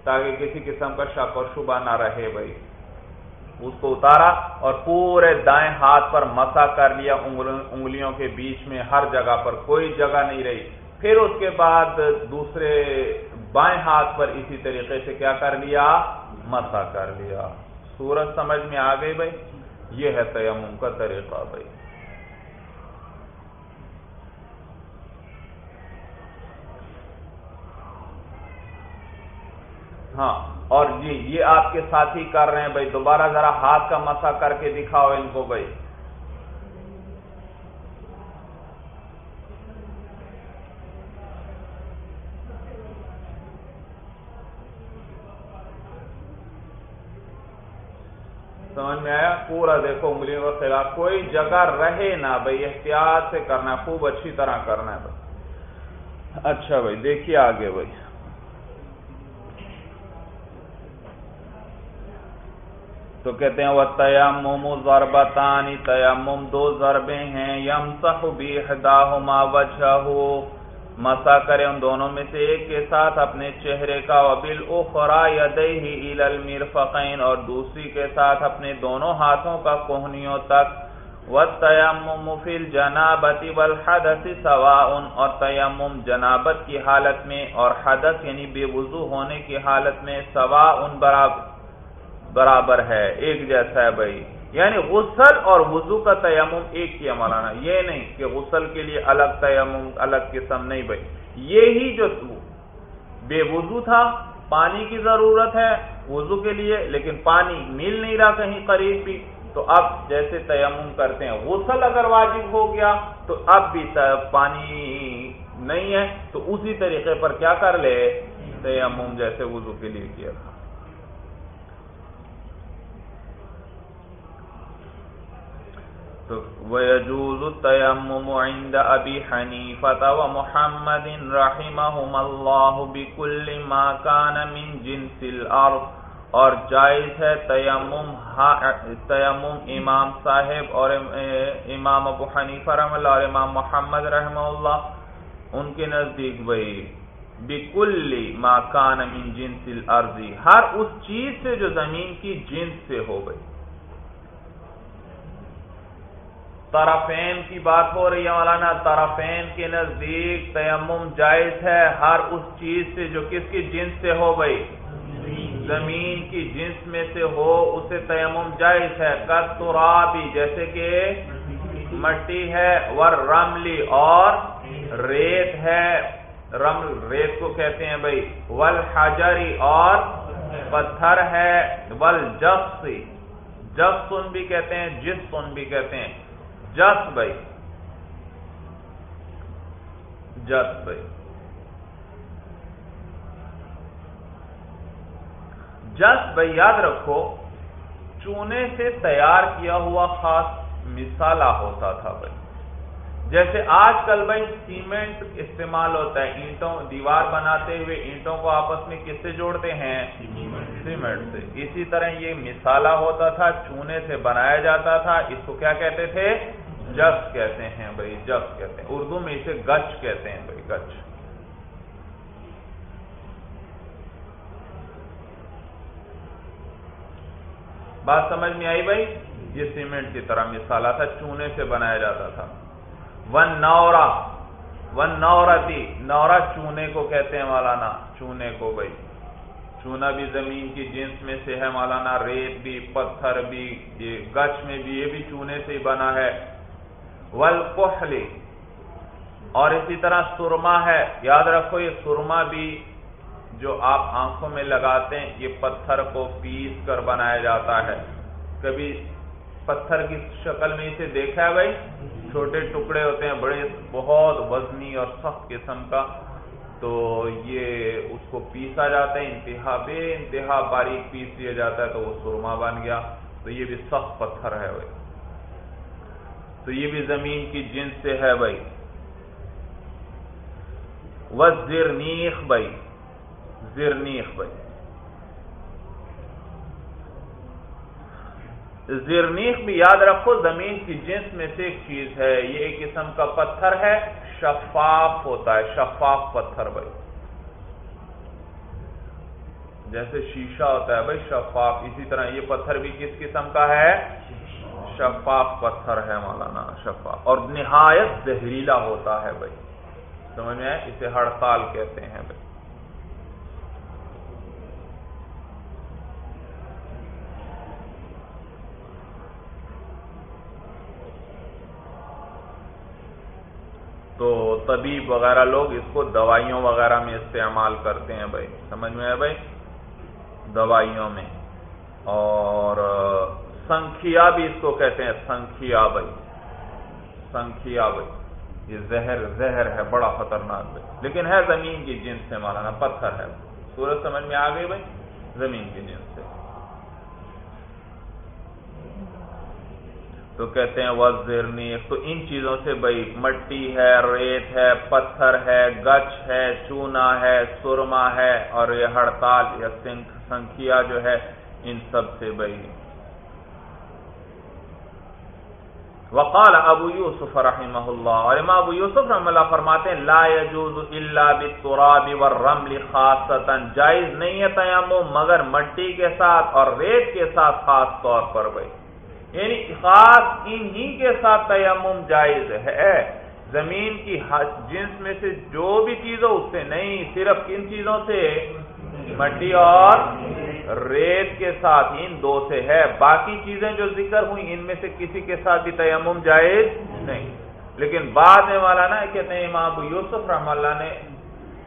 تاکہ کسی قسم کا شک اور شبہ نہ رہے بھائی۔ اس کو اتارا اور پورے دائیں ہاتھ پر مسا کر لیا انگلیوں کے بیچ میں، ہر جگہ پر، کوئی جگہ نہیں رہی۔ پھر اس کے بعد دوسرے بائیں ہاتھ پر اسی طریقے سے کیا کر لیا؟ مسا کر لیا۔ سورج سمجھ میں آ گئی بھائی؟ یہ ہے تیمم کا طریقہ بھائی۔ ہاں اور جی یہ آپ کے ساتھی کر رہے ہیں بھائی، دوبارہ ذرا ہاتھ کا مسا کر کے دکھاؤ ان کو بھائی۔ سمجھ میں آیا؟ پورا دیکھو انگلیوں کا خلاف، کوئی جگہ رہے نا بھائی، احتیاط سے کرنا ہے خوب اچھی طرح کرنا ہے بھائی۔ اچھا بھائی، دیکھیے آگے بھائی۔ تو کہتے ہیں وہ تیمم ضربتانی تیمم دو ضربیں ہیں یم بھی احداہما وجہہو مسا کرے ان دونوں میں سے ایک کے ساتھ اپنے چہرے کا وبل اخرا یدیہ الی المرفقین اور دوسری کے ساتھ اپنے دونوں ہاتھوں کا کوہنیوں تک۔ و والتیمم فی الجنابت والحدث سواء، اور تیمم جنابت کی حالت میں، اور حدث یعنی بے وضو ہونے کی حالت میں سواء برابر۔ برابر ہے، ایک جیسا ہے بھائی۔ یعنی غسل اور وضو کا تیمم ایک کیا مولانا۔ یہ نہیں کہ غسل کے لیے الگ تیمم، الگ قسم نہیں بھائی۔ یہی جو بے وضو تھا، پانی کی ضرورت ہے وضو کے لیے، لیکن پانی مل نہیں رہا کہیں قریب بھی۔ تو اب جیسے تیمم کرتے ہیں، غسل اگر واجب ہو گیا، تو اب بھی پانی نہیں ہے۔ تو اسی طریقے پر کیا کر لے؟ تیمم جیسے وضو کے لیے کیا۔ تھا تو وَيَجُوزُ التَّيَمُّمُ عِنْدَ أَبِي حَنِيفَةَ وَمُحَمَّدٍ رَحِمَهُمَ اللَّهُ بِكُلِّ مَا كَانَ مِنْ جِنْسِ الْأَرْضِ اور جائز ہے تیمم تیمم امام صاحب اور امام ابو حنیفہ رحم اللہ اور امام محمد رحمہ اللہ ان کے نزدیک بھائی بکلی ما کان من جنس الارضی ہر اس چیز سے جو زمین کی جنس سے ہو گئی۔ طرفین کی بات ہو رہی ہے مولانا، طرفین کے نزدیک تیمم جائز ہے ہر اس چیز سے جو کس کی جنس سے ہو گئی زمین کی جنس میں سے ہو، اسے تیمم جائز ہے۔ کترابی جیسے کہ مٹی ہے ور رملی اور ریت ہے۔ رمل، ریت کو کہتے ہیں بھائی۔ ول حجری اور پتھر ہے۔ ول جس جس سن بھی کہتے ہیں جس سن بھی کہتے ہیں۔ جس بھائی۔ جس بھائی۔ جس بھائی، یاد رکھو، چونے سے تیار کیا ہوا خاص مثالہ ہوتا تھا بھائی۔ جیسے آج کل بھائی، سیمنٹ استعمال ہوتا ہے، اینٹوں، دیوار بناتے ہوئے اینٹوں کو آپس میں کس سے جوڑتے ہیں؟ سیمنٹ سے۔ اسی طرح یہ مثالہ ہوتا تھا، چونے سے بنایا جاتا تھا، اس کو کیا کہتے تھے؟ جس کہتے ہیں بھائی جس کہتے ہیں۔ اردو میں اسے گچ کہتے ہیں بھائی گچ بات سمجھ میں آئی بھائی؟ یہ سیمنٹ کی طرح مثالہ تھا، چونے سے بنایا جاتا تھا۔ ون نورا ون نورا تھی نورا چونے کو کہتے ہیں مولانا، چونے کو بھائی۔ چونا بھی زمین کی جنس میں سے ہے مولانا، ریت بھی، پتھر بھی، یہ گچ میں بھی، یہ بھی چونے سے ہی بنا ہے۔ ول اور اسی طرح سرما ہے۔ یاد رکھو، یہ سرما بھی جو آپ آنکھوں میں لگاتے ہیں، یہ پتھر کو پیس کر بنایا جاتا ہے۔ کبھی پتھر کی شکل میں اسے دیکھا ہے بھائی؟ چھوٹے ٹکڑے ہوتے ہیں، بڑے، بہت وزنی اور سخت قسم کا۔ تو یہ اس کو پیسا جاتا ہے، انتہا، بے انتہا باریک پیس لیا جاتا ہے، تو وہ سرما بن گیا۔ تو یہ بھی سخت پتھر ہے بھائی۔ تو یہ بھی زمین کی جنس سے ہے بھائی۔ وہ زرنیخ بھائی۔ زرنیخ بھائی۔ زرنیخ بھی یاد رکھو، زمین کی جنس میں سے ایک چیز ہے، یہ ایک قسم کا پتھر ہے، شفاف ہوتا ہے، شفاف پتھر بھائی۔ جیسے شیشہ ہوتا ہے بھائی، شفاف۔ اسی طرح یہ پتھر بھی کس قسم کا ہے؟ شفاف پتھر ہے مولانا، شفاف۔ اور نہایت زہریلا ہوتا ہے بھائی۔ سمجھ میں اسے ہڑتال کہتے ہیں بھائی۔ تو طبیب وغیرہ لوگ اس کو دوائیوں وغیرہ میں استعمال کرتے ہیں بھائی۔ سمجھ میں ہے بھائی؟ دوائیوں میں۔ اور سنکھیا بھی اس کو کہتے ہیں سنکھیا بھائی۔ سنکھیا بھائی۔ یہ زہر زہر ہے، بڑا خطرناک بھائی۔ لیکن ہے زمین کی جنس سے مولانا، پتھر ہے۔ سورج سمجھ میں آ گئی بھائی؟ زمین کی جنس سے۔ تو کہتے ہیں وزرنی تو ان چیزوں سے بھائی، مٹی ہے، ریت ہے، پتھر ہے گچ ہے، چونا ہے، سرما ہے اور یہ ہڑتال یا سنکھیا جو ہے، ان سب سے بھائی۔ وقال ابو یوسف رحمہ اللہ۔ اور امام ابو یوسف رحمہ اللہ فرماتے ہیں، لا يجوز الا بالتراب والرمل خاصتا۔ جائز نہیں ہے تیمم مگر مٹی کے ساتھ اور ریت کے ساتھ خاص طور پر بھائی۔ یعنی خاص انہی کے ساتھ تیمم جائز ہے۔ زمین کی جنس میں سے جو بھی چیز ہو اس سے نہیں، صرف کن چیزوں سے؟ مٹی اور ریت کے ساتھ ان دو سے ہے۔ باقی چیزیں جو ذکر ہوئی ان میں سے کسی کے ساتھ بھی تیمم جائز نہیں۔ لیکن بعد میں والا نا کہتے ہیں امام ابو یوسف رحم اللہ نے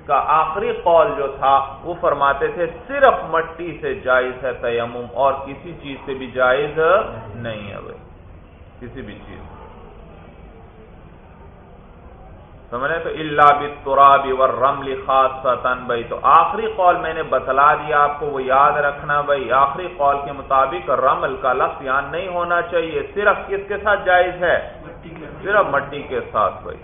کا آخری قول جو تھا، وہ فرماتے تھے، صرف مٹی سے جائز ہے تیمم اور کسی چیز سے بھی جائز نہیں ہے۔ بھائی کسی بھی چیز سمجھے تو اللہ بترابی ور رملی خاص بھائی تو آخری قول میں نے بتلا دیا آپ کو وہ یاد رکھنا بھائی آخری قول کے مطابق رمل کا لفظ یہاں نہیں ہونا چاہیے صرف کس کے ساتھ جائز ہے؟ صرف مٹی کے ساتھ بھائی۔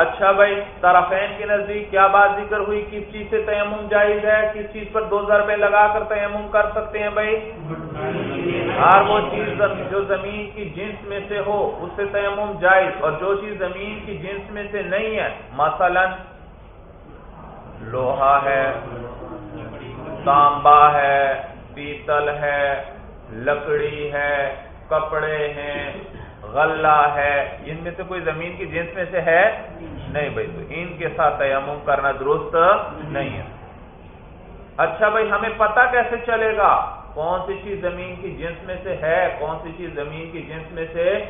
اچھا بھائی، طرفین کے نزدیک کیا بات ذکر ہوئی؟ کس چیز سے تیمم جائز ہے؟ کس چیز پر دو ضربے لگا کر تیمم کر سکتے ہیں بھائی؟ ہر وہ چیز جو زمین کی جنس میں سے ہو، اس سے تیمم جائز، اور جو چیز زمین کی جنس میں سے نہیں ہے، مثلا لوہا ہے، تانبا ہے، پیتل ہے، لکڑی ہے، کپڑے ہیں غلہ ہے۔ ان میں سے کوئی زمین کی جنس میں سے ہے؟ نہیں بھائی، تو ان کے ساتھ تیمم کرنا درست نہیں ہے۔ اچھا بھائی، ہمیں پتا کیسے چلے گا؟ کون سی چیز زمین کی جنس میں سے ہے، کون سی چیز زمین کی جنس میں سے؟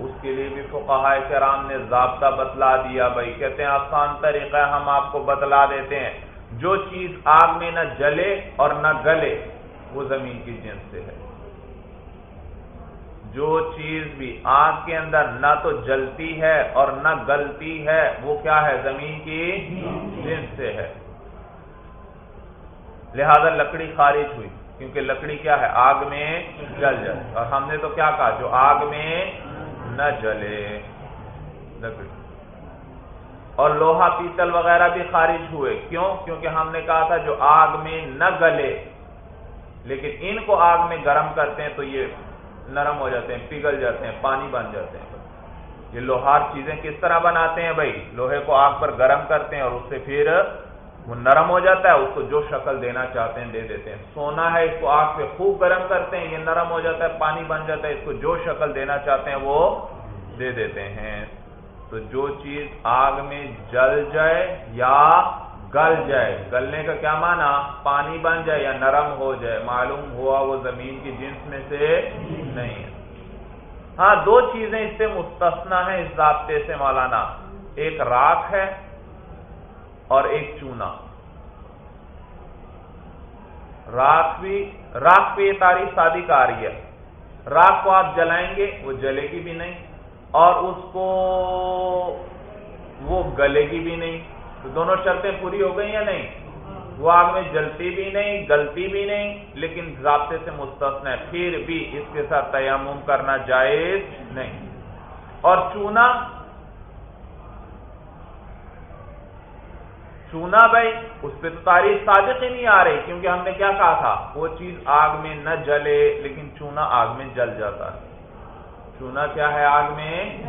اس کے لیے بھی فقہ کرام نے ضابطہ بتلا دیا بھائی۔ کہتے ہیں، آسان طریقہ ہم آپ کو بتلا دیتے ہیں۔ جو چیز آگ میں نہ جلے اور نہ گلے، وہ زمین کی جنس سے ہے۔ جو چیز بھی آگ کے اندر نہ تو جلتی ہے اور نہ گلتی ہے، وہ کیا ہے؟ زمین کی جنس سے ہے۔ لہذا لکڑی خارج ہوئی، کیونکہ لکڑی کیا ہے؟ آگ میں جل جائے۔ اور ہم نے تو کیا کہا؟ جو آگ میں نہ جلے۔ لکڑی۔ اور لوہا پیتل وغیرہ بھی خارج ہوئے۔ کیوں؟ کیونکہ ہم نے کہا تھا جو آگ میں نہ گلے، لیکن ان کو آگ میں گرم کرتے ہیں تو یہ نرم ہو جاتے ہیں، پگھل جاتے ہیں، پانی بن جاتے ہیں۔ یہ لوہار چیزیں کس طرح بناتے ہیں بھائی؟ لوہے کو آگ پر گرم کرتے ہیں اور اس سے پھر وہ نرم ہو جاتا ہے، اس کو جو شکل دینا چاہتے ہیں دے دیتے ہیں۔ سونا ہے، اس کو آگ پہ خوب گرم کرتے ہیں، یہ نرم ہو جاتا ہے، پانی بن جاتا ہے، اس کو جو شکل دینا چاہتے ہیں وہ دے دیتے ہیں۔ تو جو چیز آگ میں جل جائے یا گل جائے۔ گلنے کا کیا مانا پانی بن جائے یا نرم ہو جائے۔ معلوم ہوا وہ زمین کی جنس میں سے نہیں ہے۔ ہاں دو چیزیں اس سے مستثنا ہیں اس ضابطے سے مولانا۔ ایک راک ہے اور ایک چونا۔ راک بھی راک پہ یہ تاریخ شادی کا آ رہی ہے۔ راک کو آپ جلائیں گے، وہ جلے گی بھی نہیں اور اس کو وہ گلے گی بھی نہیں۔ تو دونوں شرطیں پوری ہو گئی یا نہیں؟ وہ آگ میں جلتی بھی نہیں، گلتی بھی نہیں، لیکن ضابطے سے مستثن ہے، پھر بھی اس کے ساتھ تیمم کرنا جائز نہیں۔ اور چونا؟ چونا بھائی، اس پہ تو تاریخ صادق ہی نہیں آ رہی، کیونکہ ہم نے کیا کہا تھا؟ وہ چیز آگ میں نہ جلے، لیکن چونا آگ میں جل جاتا ہے۔ چونا کیا ہے آگ میں؟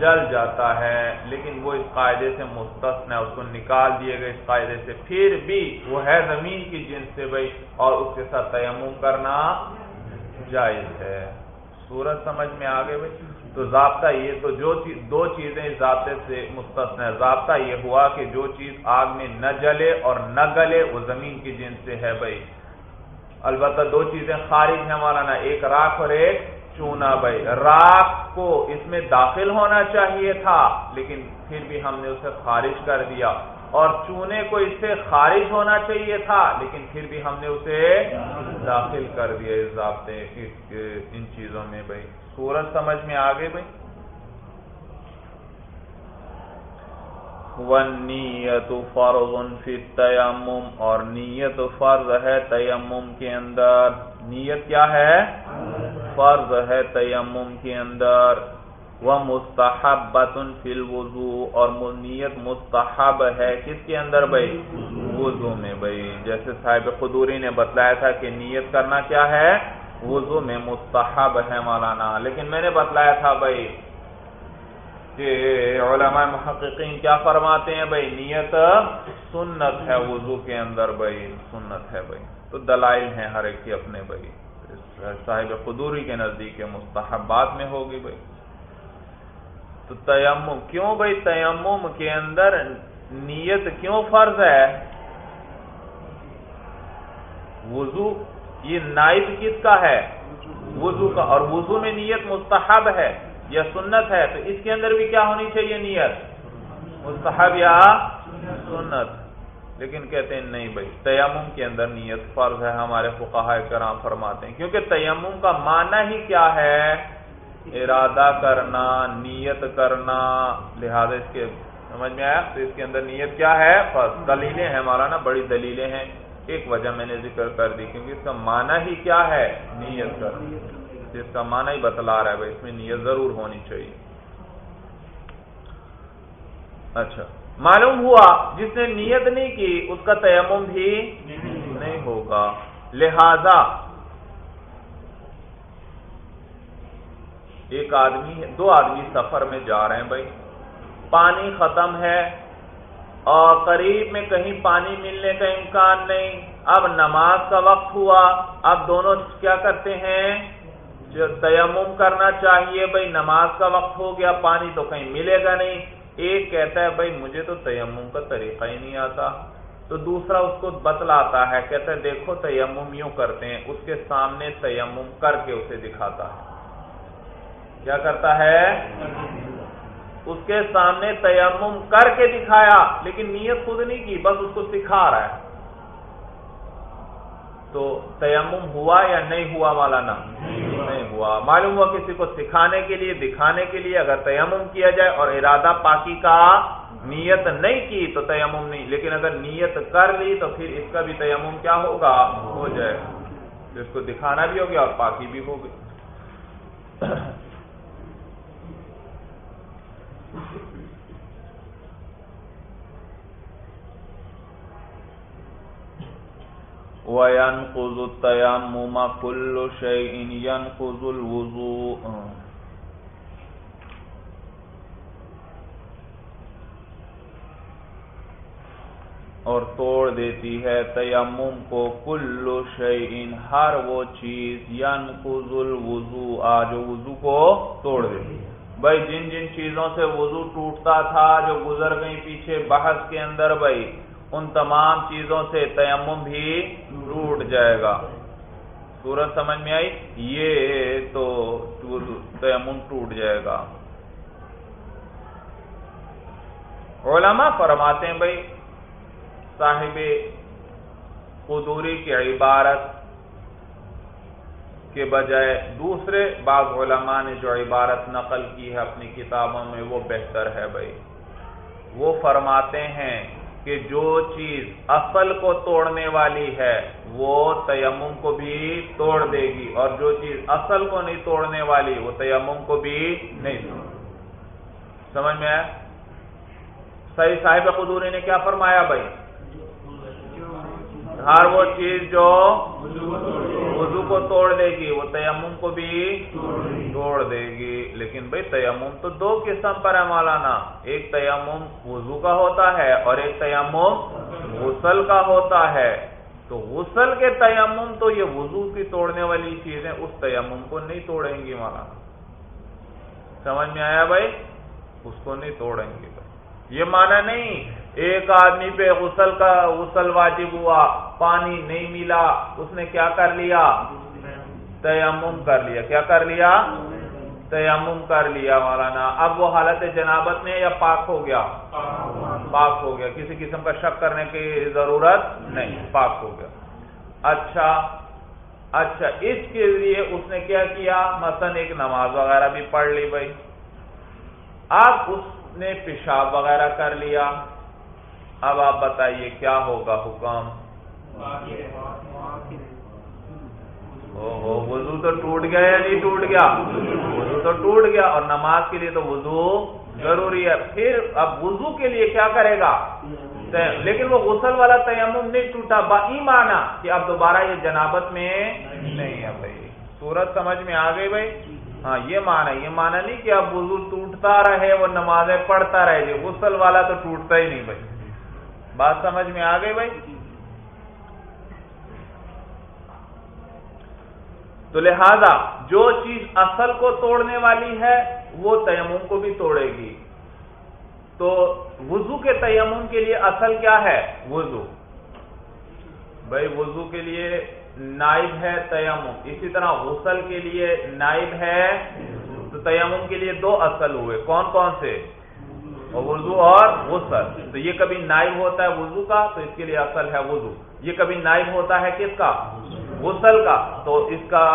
جل جاتا ہے۔ لیکن وہ اس قاعدے سے مستثن ہے، اس کو نکال دیے گئے اس قاعدے سے۔ پھر بھی وہ ہے زمین کی جنس سے بھائی، اور اس کے ساتھ تیمم کرنا جائز ہے۔ سورج سمجھ میں آگے بھائی؟ تو ضابطہ یہ تو جو چیز، دو چیزیں اس ضابطے سے مستثن ہے ضابطہ یہ ہوا کہ جو چیز آگ میں نہ جلے اور نہ گلے، وہ زمین کی جنس سے ہے بھائی۔ البتہ دو چیزیں خارج ہیں مولانا، ایک راک اور ایک چونا بھائی؟ راک کو اس میں داخل ہونا چاہیے تھا، لیکن پھر بھی ہم نے اسے خارج کر دیا۔ اور چونے کو اس سے خارج ہونا چاہیے تھا، لیکن پھر بھی ہم نے اسے داخل کر دیا اس ضابطے ان چیزوں میں بھائی۔ سورج سمجھ میں آگے بھائی؟ نیت فرض فی تیمم اور نیت فرض ہے تیمم کے اندر۔ نیت کیا ہے؟ فرض ہے تیمم کے اندر وہ مستحب فی الوضو اور نیت مستحب ہے کس کے اندر بھائی؟ وضو میں بھائی۔ جیسے صاحب خدوری نے بتلایا تھا کہ نیت کرنا کیا ہے؟ وضو میں مستحب ہے مولانا۔ لیکن میں نے بتلایا تھا بھائی کہ علماء محققین کیا فرماتے ہیں بھائی؟ نیت سنت ہے وضو کے اندر بھائی۔ سنت ہے بھائی۔ تو دلائل ہیں ہر ایک کی اپنے بھائی۔ صاحب قدوری کے نزدیک مستحبات میں ہوگی بھائی۔ تو تیمم، کیوں بھائی؟ تیمم کے اندر نیت کیوں فرض ہے؟ وضو، یہ نائب کس کا ہے؟ وضو کا، اور وضو میں نیت مستحب ہے یا سنت ہے؟ تو اس کے اندر بھی کیا ہونی چاہیے نیت؟ مستحب یا سنت۔ لیکن کہتے ہیں نہیں بھائی، تیمم کے اندر نیت فرض ہے، ہمارے فقہ کرام فرماتے ہیں۔ کیونکہ تیمم کا معنی ہی کیا ہے؟ ارادہ کرنا، نیت کرنا۔ لہذا اس کے، سمجھ میں آیا؟ تو اس کے اندر نیت کیا ہے؟ فرض۔ دلیلیں ہیں مولانا، بڑی دلیلیں ہیں۔ ایک وجہ میں نے ذکر کر دی، کیونکہ اس کا معنی ہی کیا ہے؟ نیت کرنا۔ جس کا معنی ہی بتلا رہا ہے بھائی، اس میں نیت ضرور ہونی چاہیے۔ اچھا۔ معلوم ہوا جس نے نیت نہیں کی، اس کا تیمم بھی نہیں ہوگا۔ لہذا ایک آدمی دو آدمی سفر میں جا رہے ہیں بھائی۔ پانی ختم ہے اور قریب میں کہیں پانی ملنے کا امکان نہیں۔ اب نماز کا وقت ہوا۔ اب دونوں کیا کرتے ہیں؟ جو تیمم کرنا چاہیے بھائی، نماز کا وقت ہو گیا، پانی تو کہیں ملے گا نہیں۔ ایک کہتا ہے، بھائی، مجھے تو تیمم کا طریقہ ہی نہیں آتا۔ تو دوسرا اس کو بتلاتا ہے، کہتا ہے، دیکھو، تیمم یوں کرتے ہیں۔ اس کے سامنے تیمم کر کے اسے دکھاتا ہے۔ کیا کرتا ہے؟ اس کے سامنے تیمم کر کے دکھایا، لیکن نیت خود نہیں کی، بس اس کو سکھا رہا ہے۔ تو تیمم ہوا یا نہیں ہوا والا نہیں ہوا۔ معلوم ہوا کسی کو سکھانے کے لیے، دکھانے کے لیے اگر تیمم کیا جائے اور ارادہ پاکی کا نیت نہیں کی تو تیمم نہیں۔ لیکن اگر نیت کر لی تو پھر اس کا بھی تیمم کیا ہوگا؟ ہو جائے۔ گا اس کو دکھانا بھی ہوگا اور پاکی بھی ہوگی وَيَنْقُضُ التَّيَمُّمَ كُلُّ شَيْءٍ يَنْقُضُ الْوُضُوءَ. اور توڑ دیتی ہے تیمم کو کل شیئن ہر وہ چیز ینقض الوضوء. جو وضو کو توڑ دیتی ہے بھائی، جن جن چیزوں سے وضو ٹوٹتا تھا، جو گزر گئی پیچھے بحث کے اندر، بھائی ان تمام چیزوں سے تیمم بھی ٹوٹ جائے گا۔ سورج سمجھ میں آئی؟ یہ تو تیمم ٹوٹ جائے گا۔ علماء فرماتے ہیں بھائی، صاحب قدوری کی عبارت کے بجائے دوسرے بعض علماء نے جو عبارت نقل کی ہے اپنی کتابوں میں، وہ بہتر ہے بھائی۔ وہ فرماتے ہیں کہ جو چیز اصل کو توڑنے والی ہے، وہ تیمم کو بھی توڑ دے گی۔ اور جو چیز اصل کو نہیں توڑنے والی، وہ تیمم کو بھی نہیں توڑ سمجھ میں آیا؟ صحیح صاحب قدوری نے کیا فرمایا بھائی؟ ہر وہ چیز جو وضو کو توڑ دے گی، وہ تیمم کو بھی توڑ دے گی۔ لیکن بھائی، تیمم تو دو قسم پر ہے مولانا۔ ایک تیمم وضو کا ہوتا ہے اور ایک تیمم غسل کا ہوتا ہے۔ تو غسل کے تیمم تو یہ وضو کی توڑنے والی چیزیں اس تیمم کو نہیں توڑیں گی مولانا۔ سمجھ میں آیا بھائی؟ اس کو نہیں توڑیں گے۔ بھائی یہ مانا نہیں ایک آدمی پہ غسل کا غسل واجب ہوا، پانی نہیں ملا، اس نے کیا کر لیا؟ تیمم کر لیا۔ کیا کر لیا؟ تیمم کر لیا مولانا۔ اب وہ حالت جنابت میں یا پاک ہو گیا؟ پاک ہو گیا۔ کسی قسم کا شک کرنے کی ضرورت نہیں، پاک ہو گیا۔ اچھا اچھا اس کے لیے اس نے کیا کیا؟ مثلا ایک نماز وغیرہ بھی پڑھ لی بھائی۔ اب اس نے پیشاب وغیرہ کر لیا۔ اب آپ بتائیے کیا ہوگا حکم وضو تو ٹوٹ گیا یا نہیں ٹوٹ گیا؟ وضو تو ٹوٹ گیا اور نماز کے لیے تو وضو ضروری ہے۔ پھر اب وضو کے لیے کیا کرے گا؟ لیکن وہ غسل والا تیمم نہیں ٹوٹا، باقی مانا کہ اب دوبارہ یہ جنابت میں نہیں ہے بھائی۔ سورج سمجھ میں آ گئی بھائی؟ ہاں یہ مانا یہ مانا نہیں کہ اب وضو ٹوٹتا رہے وہ نمازیں پڑھتا رہے۔ جی غسل والا تو ٹوٹتا ہی نہیں بھائی۔ بات سمجھ میں آ گئی بھائی؟ تو لہذا جو چیز اصل کو توڑنے والی ہے، وہ تیمم کو بھی توڑے گی۔ تو وضو کے تیمم کے لیے اصل کیا ہے؟ وضو۔ بھائی، وضو کے لیے نائب ہے تیمم۔ اسی طرح غسل کے لیے نائب ہے۔ تو تیمم کے لیے دو اصل ہوئے۔ کون کون سے؟ وضو اور غسل۔ تو یہ کبھی نائب ہوتا ہے وضو کا، تو اس کے لیے اصل ہے وضو۔ یہ کبھی نائب ہوتا ہے کس کا؟ غسل کا۔ تو اس کا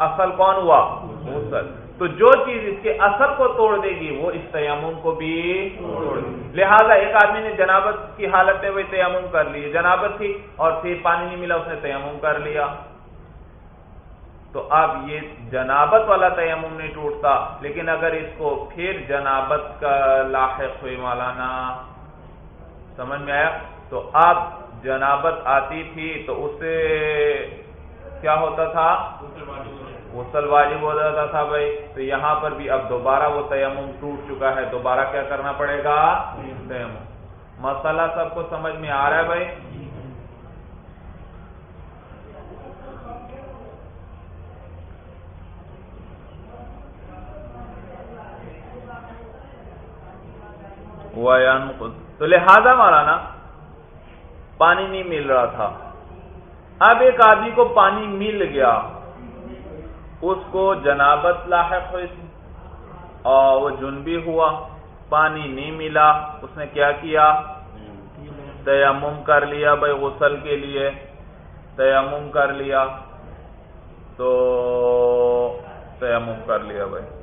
اصل کون ہوا؟ غسل۔ تو جو چیز اس کے اثر کو توڑ دے گی، وہ اس تیمم کو بھی توڑ دے لہٰذا ایک آدمی نے جنابت کی حالت میں وہی تیمم کر لی، جنابت تھی اور پھر پانی نہیں ملا، اس نے تیمم کر لیا۔ تو اب یہ جنابت والا تیمم نہیں ٹوٹتا، لیکن اگر اس کو پھر جنابت کا لاحق ہوئی مولانا، سمجھ میں آیا؟ تو اب جنابت آتی تھی تو اس سے کیا ہوتا تھا؟ غسل واجب ہو جاتا تھا بھائی۔ تو یہاں پر بھی اب دوبارہ وہ تیمم ٹوٹ چکا ہے۔ دوبارہ کیا کرنا پڑے گا؟ تیمم۔ مسئلہ سب کو سمجھ میں آ رہا ہے بھائی؟ تو لہذا مارا نا پانی نہیں مل رہا تھا۔ اب ایک آدمی کو پانی مل گیا۔ اس کو جنابت لاحق ہوئی تھی۔ اور وہ جنبی ہوا، پانی نہیں ملا۔ اس نے کیا کیا؟ تیمم کر لیا بھائی غسل کے لیے۔ تیمم کر لیا۔ تو تیمم کر لیا بھائی۔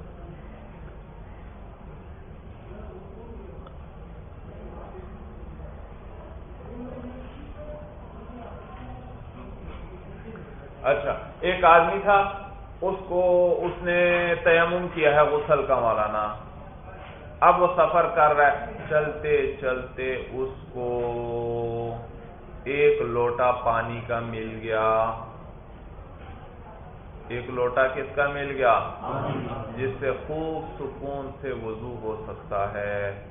اچھا ایک آدمی تھا اس کو اس نے تیمم کیا ہے غسل کا مولانا۔ اب وہ سفر کر رہا ہے۔ چلتے چلتے اس کو ایک لوٹا پانی کا مل گیا۔ ایک لوٹا کس کا مل گیا؟ جس سے خوب سکون سے وضو ہو سکتا ہے۔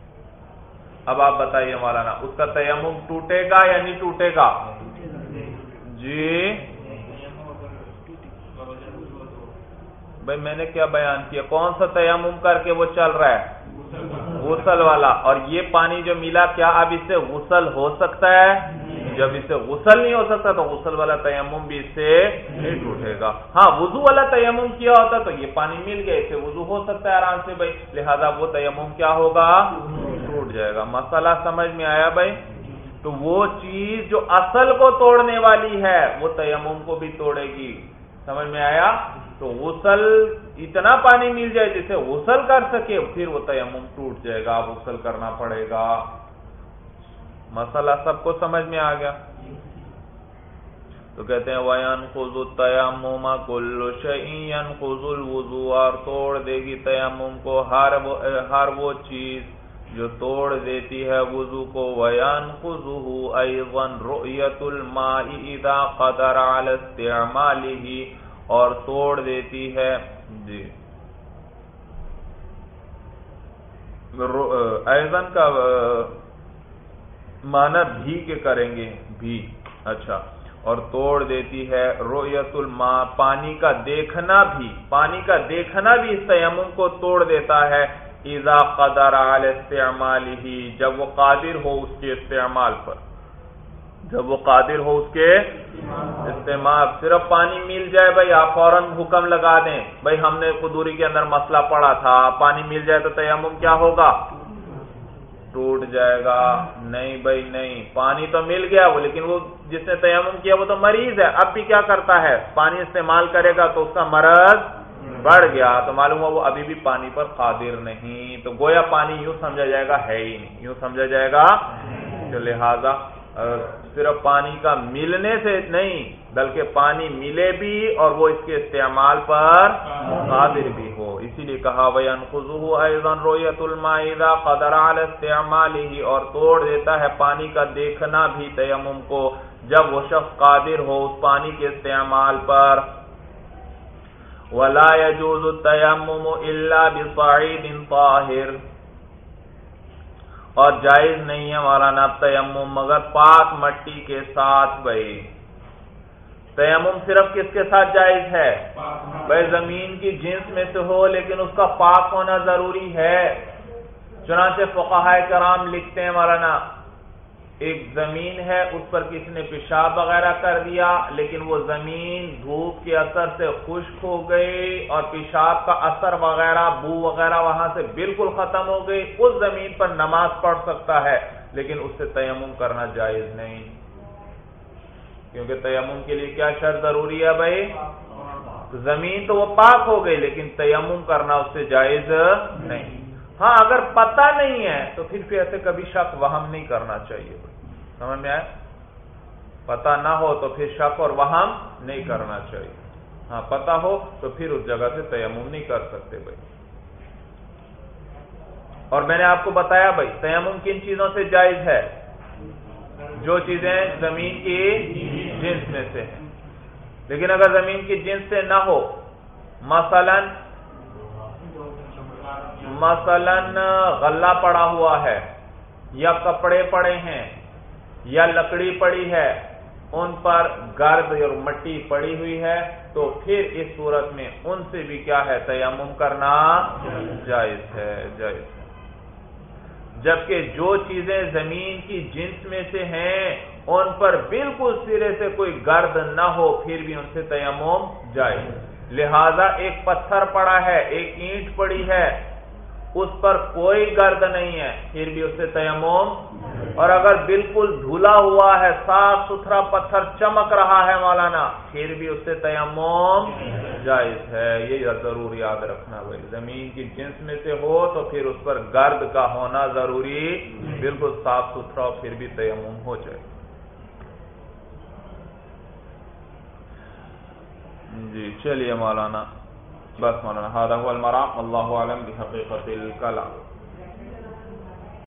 اب آپ بتائیے مولانا اس کا تیمم ٹوٹے گا یا نہیں ٹوٹے گا؟ جی۔ بھائی میں نے کیا بیان کیا؟ کون سا تیمم کر کے وہ چل رہا ہے؟ غسل والا۔ اور یہ پانی جو ملا، کیا اب اس سے غسل ہو سکتا ہے؟ جب اس سے غسل نہیں ہو سکتا تو غسل والا تیمم بھی اس سے نہیں ٹوٹے گا۔ ہاں وضو والا تیمم کیا ہوتا تو یہ پانی مل گیا، اس سے وضو ہو سکتا ہے آرام سے بھائی۔ لہذا وہ تیمم کیا ہوگا؟ ٹوٹ جائے گا۔ مسئلہ سمجھ میں آیا بھائی؟ تو وہ چیز جو اصل کو توڑنے والی ہے، وہ تیمم کو بھی توڑے گی۔ سمجھ میں آیا؟ تو غسل اتنا پانی مل جائے جسے غسل کر سکے، پھر وہ تیمم ٹوٹ جائے گا غسل کرنا پڑے گا۔ مسئلہ سب کو سمجھ میں آ گیا۔ تو کہتے ہیں وَيَنْ خُزُ التَّيَمُّمَ كُلُّ شَئِيًّ خُزُ الْوُضُوَ اور توڑ دے گی تیمم کو ہر وہ چیز جو توڑ دیتی ہے وضو کو۔ ویان خزو ایضا رؤیت الماء اذا قدر على استعماله اور توڑ دیتی ہے۔ جی۔ ایزن کا معنی بھی کے کریں گے۔ بھی۔ اچھا۔ اور توڑ دیتی ہے۔ رویت الماء پانی کا دیکھنا بھی۔ پانی کا دیکھنا بھی اس تیمم کو توڑ دیتا ہے۔ ایزا قدر علی استعمال ہی جب وہ قادر ہو اس کے استعمال پر۔ جب وہ قادر ہو اس کے استعمال، صرف پانی مل جائے بھائی، آپ فوراً حکم لگا دیں۔ بھائی، ہم نے قدوری کے اندر مسئلہ پڑا تھا پانی مل جائے تو تیمم کیا ہوگا؟ ٹوٹ جائے گا۔ نہیں بھائی، نہیں۔ پانی تو مل گیا وہ، لیکن وہ جس نے تیمم کیا وہ تو مریض ہے۔ اب بھی کیا کرتا ہے؟ پانی استعمال کرے گا تو اس کا مرض بڑھ گیا۔ تو معلوم ہوا وہ ابھی بھی پانی پر قادر نہیں۔ تو گویا پانی یوں سمجھا جائے گا ہے ہی نہیں۔ یوں سمجھا جائے گا تو لہذا صرف پانی کا ملنے سے نہیں، بلکہ پانی ملے بھی اور وہ اس کے استعمال پر قادر بھی ہو۔ اسی لیے کہا رویت المائدہ قدر استعمال ہی اور توڑ دیتا ہے پانی کا دیکھنا بھی تیمم کو۔ جب وہ شخص قادر ہو اس پانی کے استعمال پر۔ ولا يجوز التيمم الا بصعيد طاهر۔ اور جائز نہیں ہے مولانا تیمم، مگر پاک مٹی کے ساتھ بھائی۔ تیمم صرف کس کے ساتھ جائز ہے؟ بھائی زمین کی جنس میں سے ہو، لیکن اس کا پاک ہونا ضروری ہے۔ چنانچہ فقہ کرام لکھتے ہیں مولانا ایک زمین ہے، اس پر کسی نے پیشاب وغیرہ کر دیا، لیکن وہ زمین دھوپ کے اثر سے خشک ہو گئی اور پیشاب کا اثر وغیرہ، بو وغیرہ وہاں سے بالکل ختم ہو گئی۔ اس زمین پر نماز پڑھ سکتا ہے، لیکن اس سے تیمم کرنا جائز نہیں۔ کیونکہ تیمم کے لیے کیا شرط ضروری ہے بھائی؟ زمین تو وہ پاک ہو گئی، لیکن تیمم کرنا اس سے جائز نہیں۔ ہاں اگر پتہ نہیں ہے تو پھر پھر ایسے کبھی شک وہم نہیں کرنا چاہیے۔ سمجھ میں آئے پتہ نہ ہو تو پھر شک اور وہم نہیں کرنا چاہیے۔ ہاں پتہ ہو تو پھر اس جگہ سے تیمم نہیں کر سکتے بھائی۔ اور میں نے آپ کو بتایا بھائی، تیمم کن چیزوں سے جائز ہے؟ جو چیزیں زمین کی جنس میں سے ہیں۔ لیکن اگر زمین کی جنس سے نہ ہو، مثلا مثلا غلہ پڑا ہوا ہے، یا کپڑے پڑے ہیں، یا لکڑی پڑی ہے، ان پر گرد اور مٹی پڑی ہوئی ہے، تو پھر اس صورت میں ان سے بھی کیا ہے؟ تیمم کرنا جائز ہے جائز ہے۔ جبکہ جو چیزیں زمین کی جنس میں سے ہیں، ان پر بالکل سرے سے کوئی گرد نہ ہو، پھر بھی ان سے تیمم جائے لہذا ایک پتھر پڑا ہے، ایک اینٹ پڑی ہے اس پر کوئی گرد نہیں ہے، پھر بھی اسے تیموم اور اگر بالکل دھلا ہوا ہے، صاف ستھرا پتھر چمک رہا ہے مولانا، پھر بھی اسے تیموم جائز ہے۔ یہ ضرور یاد رکھنا بھائی، زمین کی جنس میں سے ہو تو پھر اس پر گرد کا ہونا ضروری۔ بالکل صاف ستھرا پھر بھی تیموم ہو جائے۔ جی چلیے مولانا۔ بس مولانا هذا هو المرام الله اعلم بحقيقة الكلام.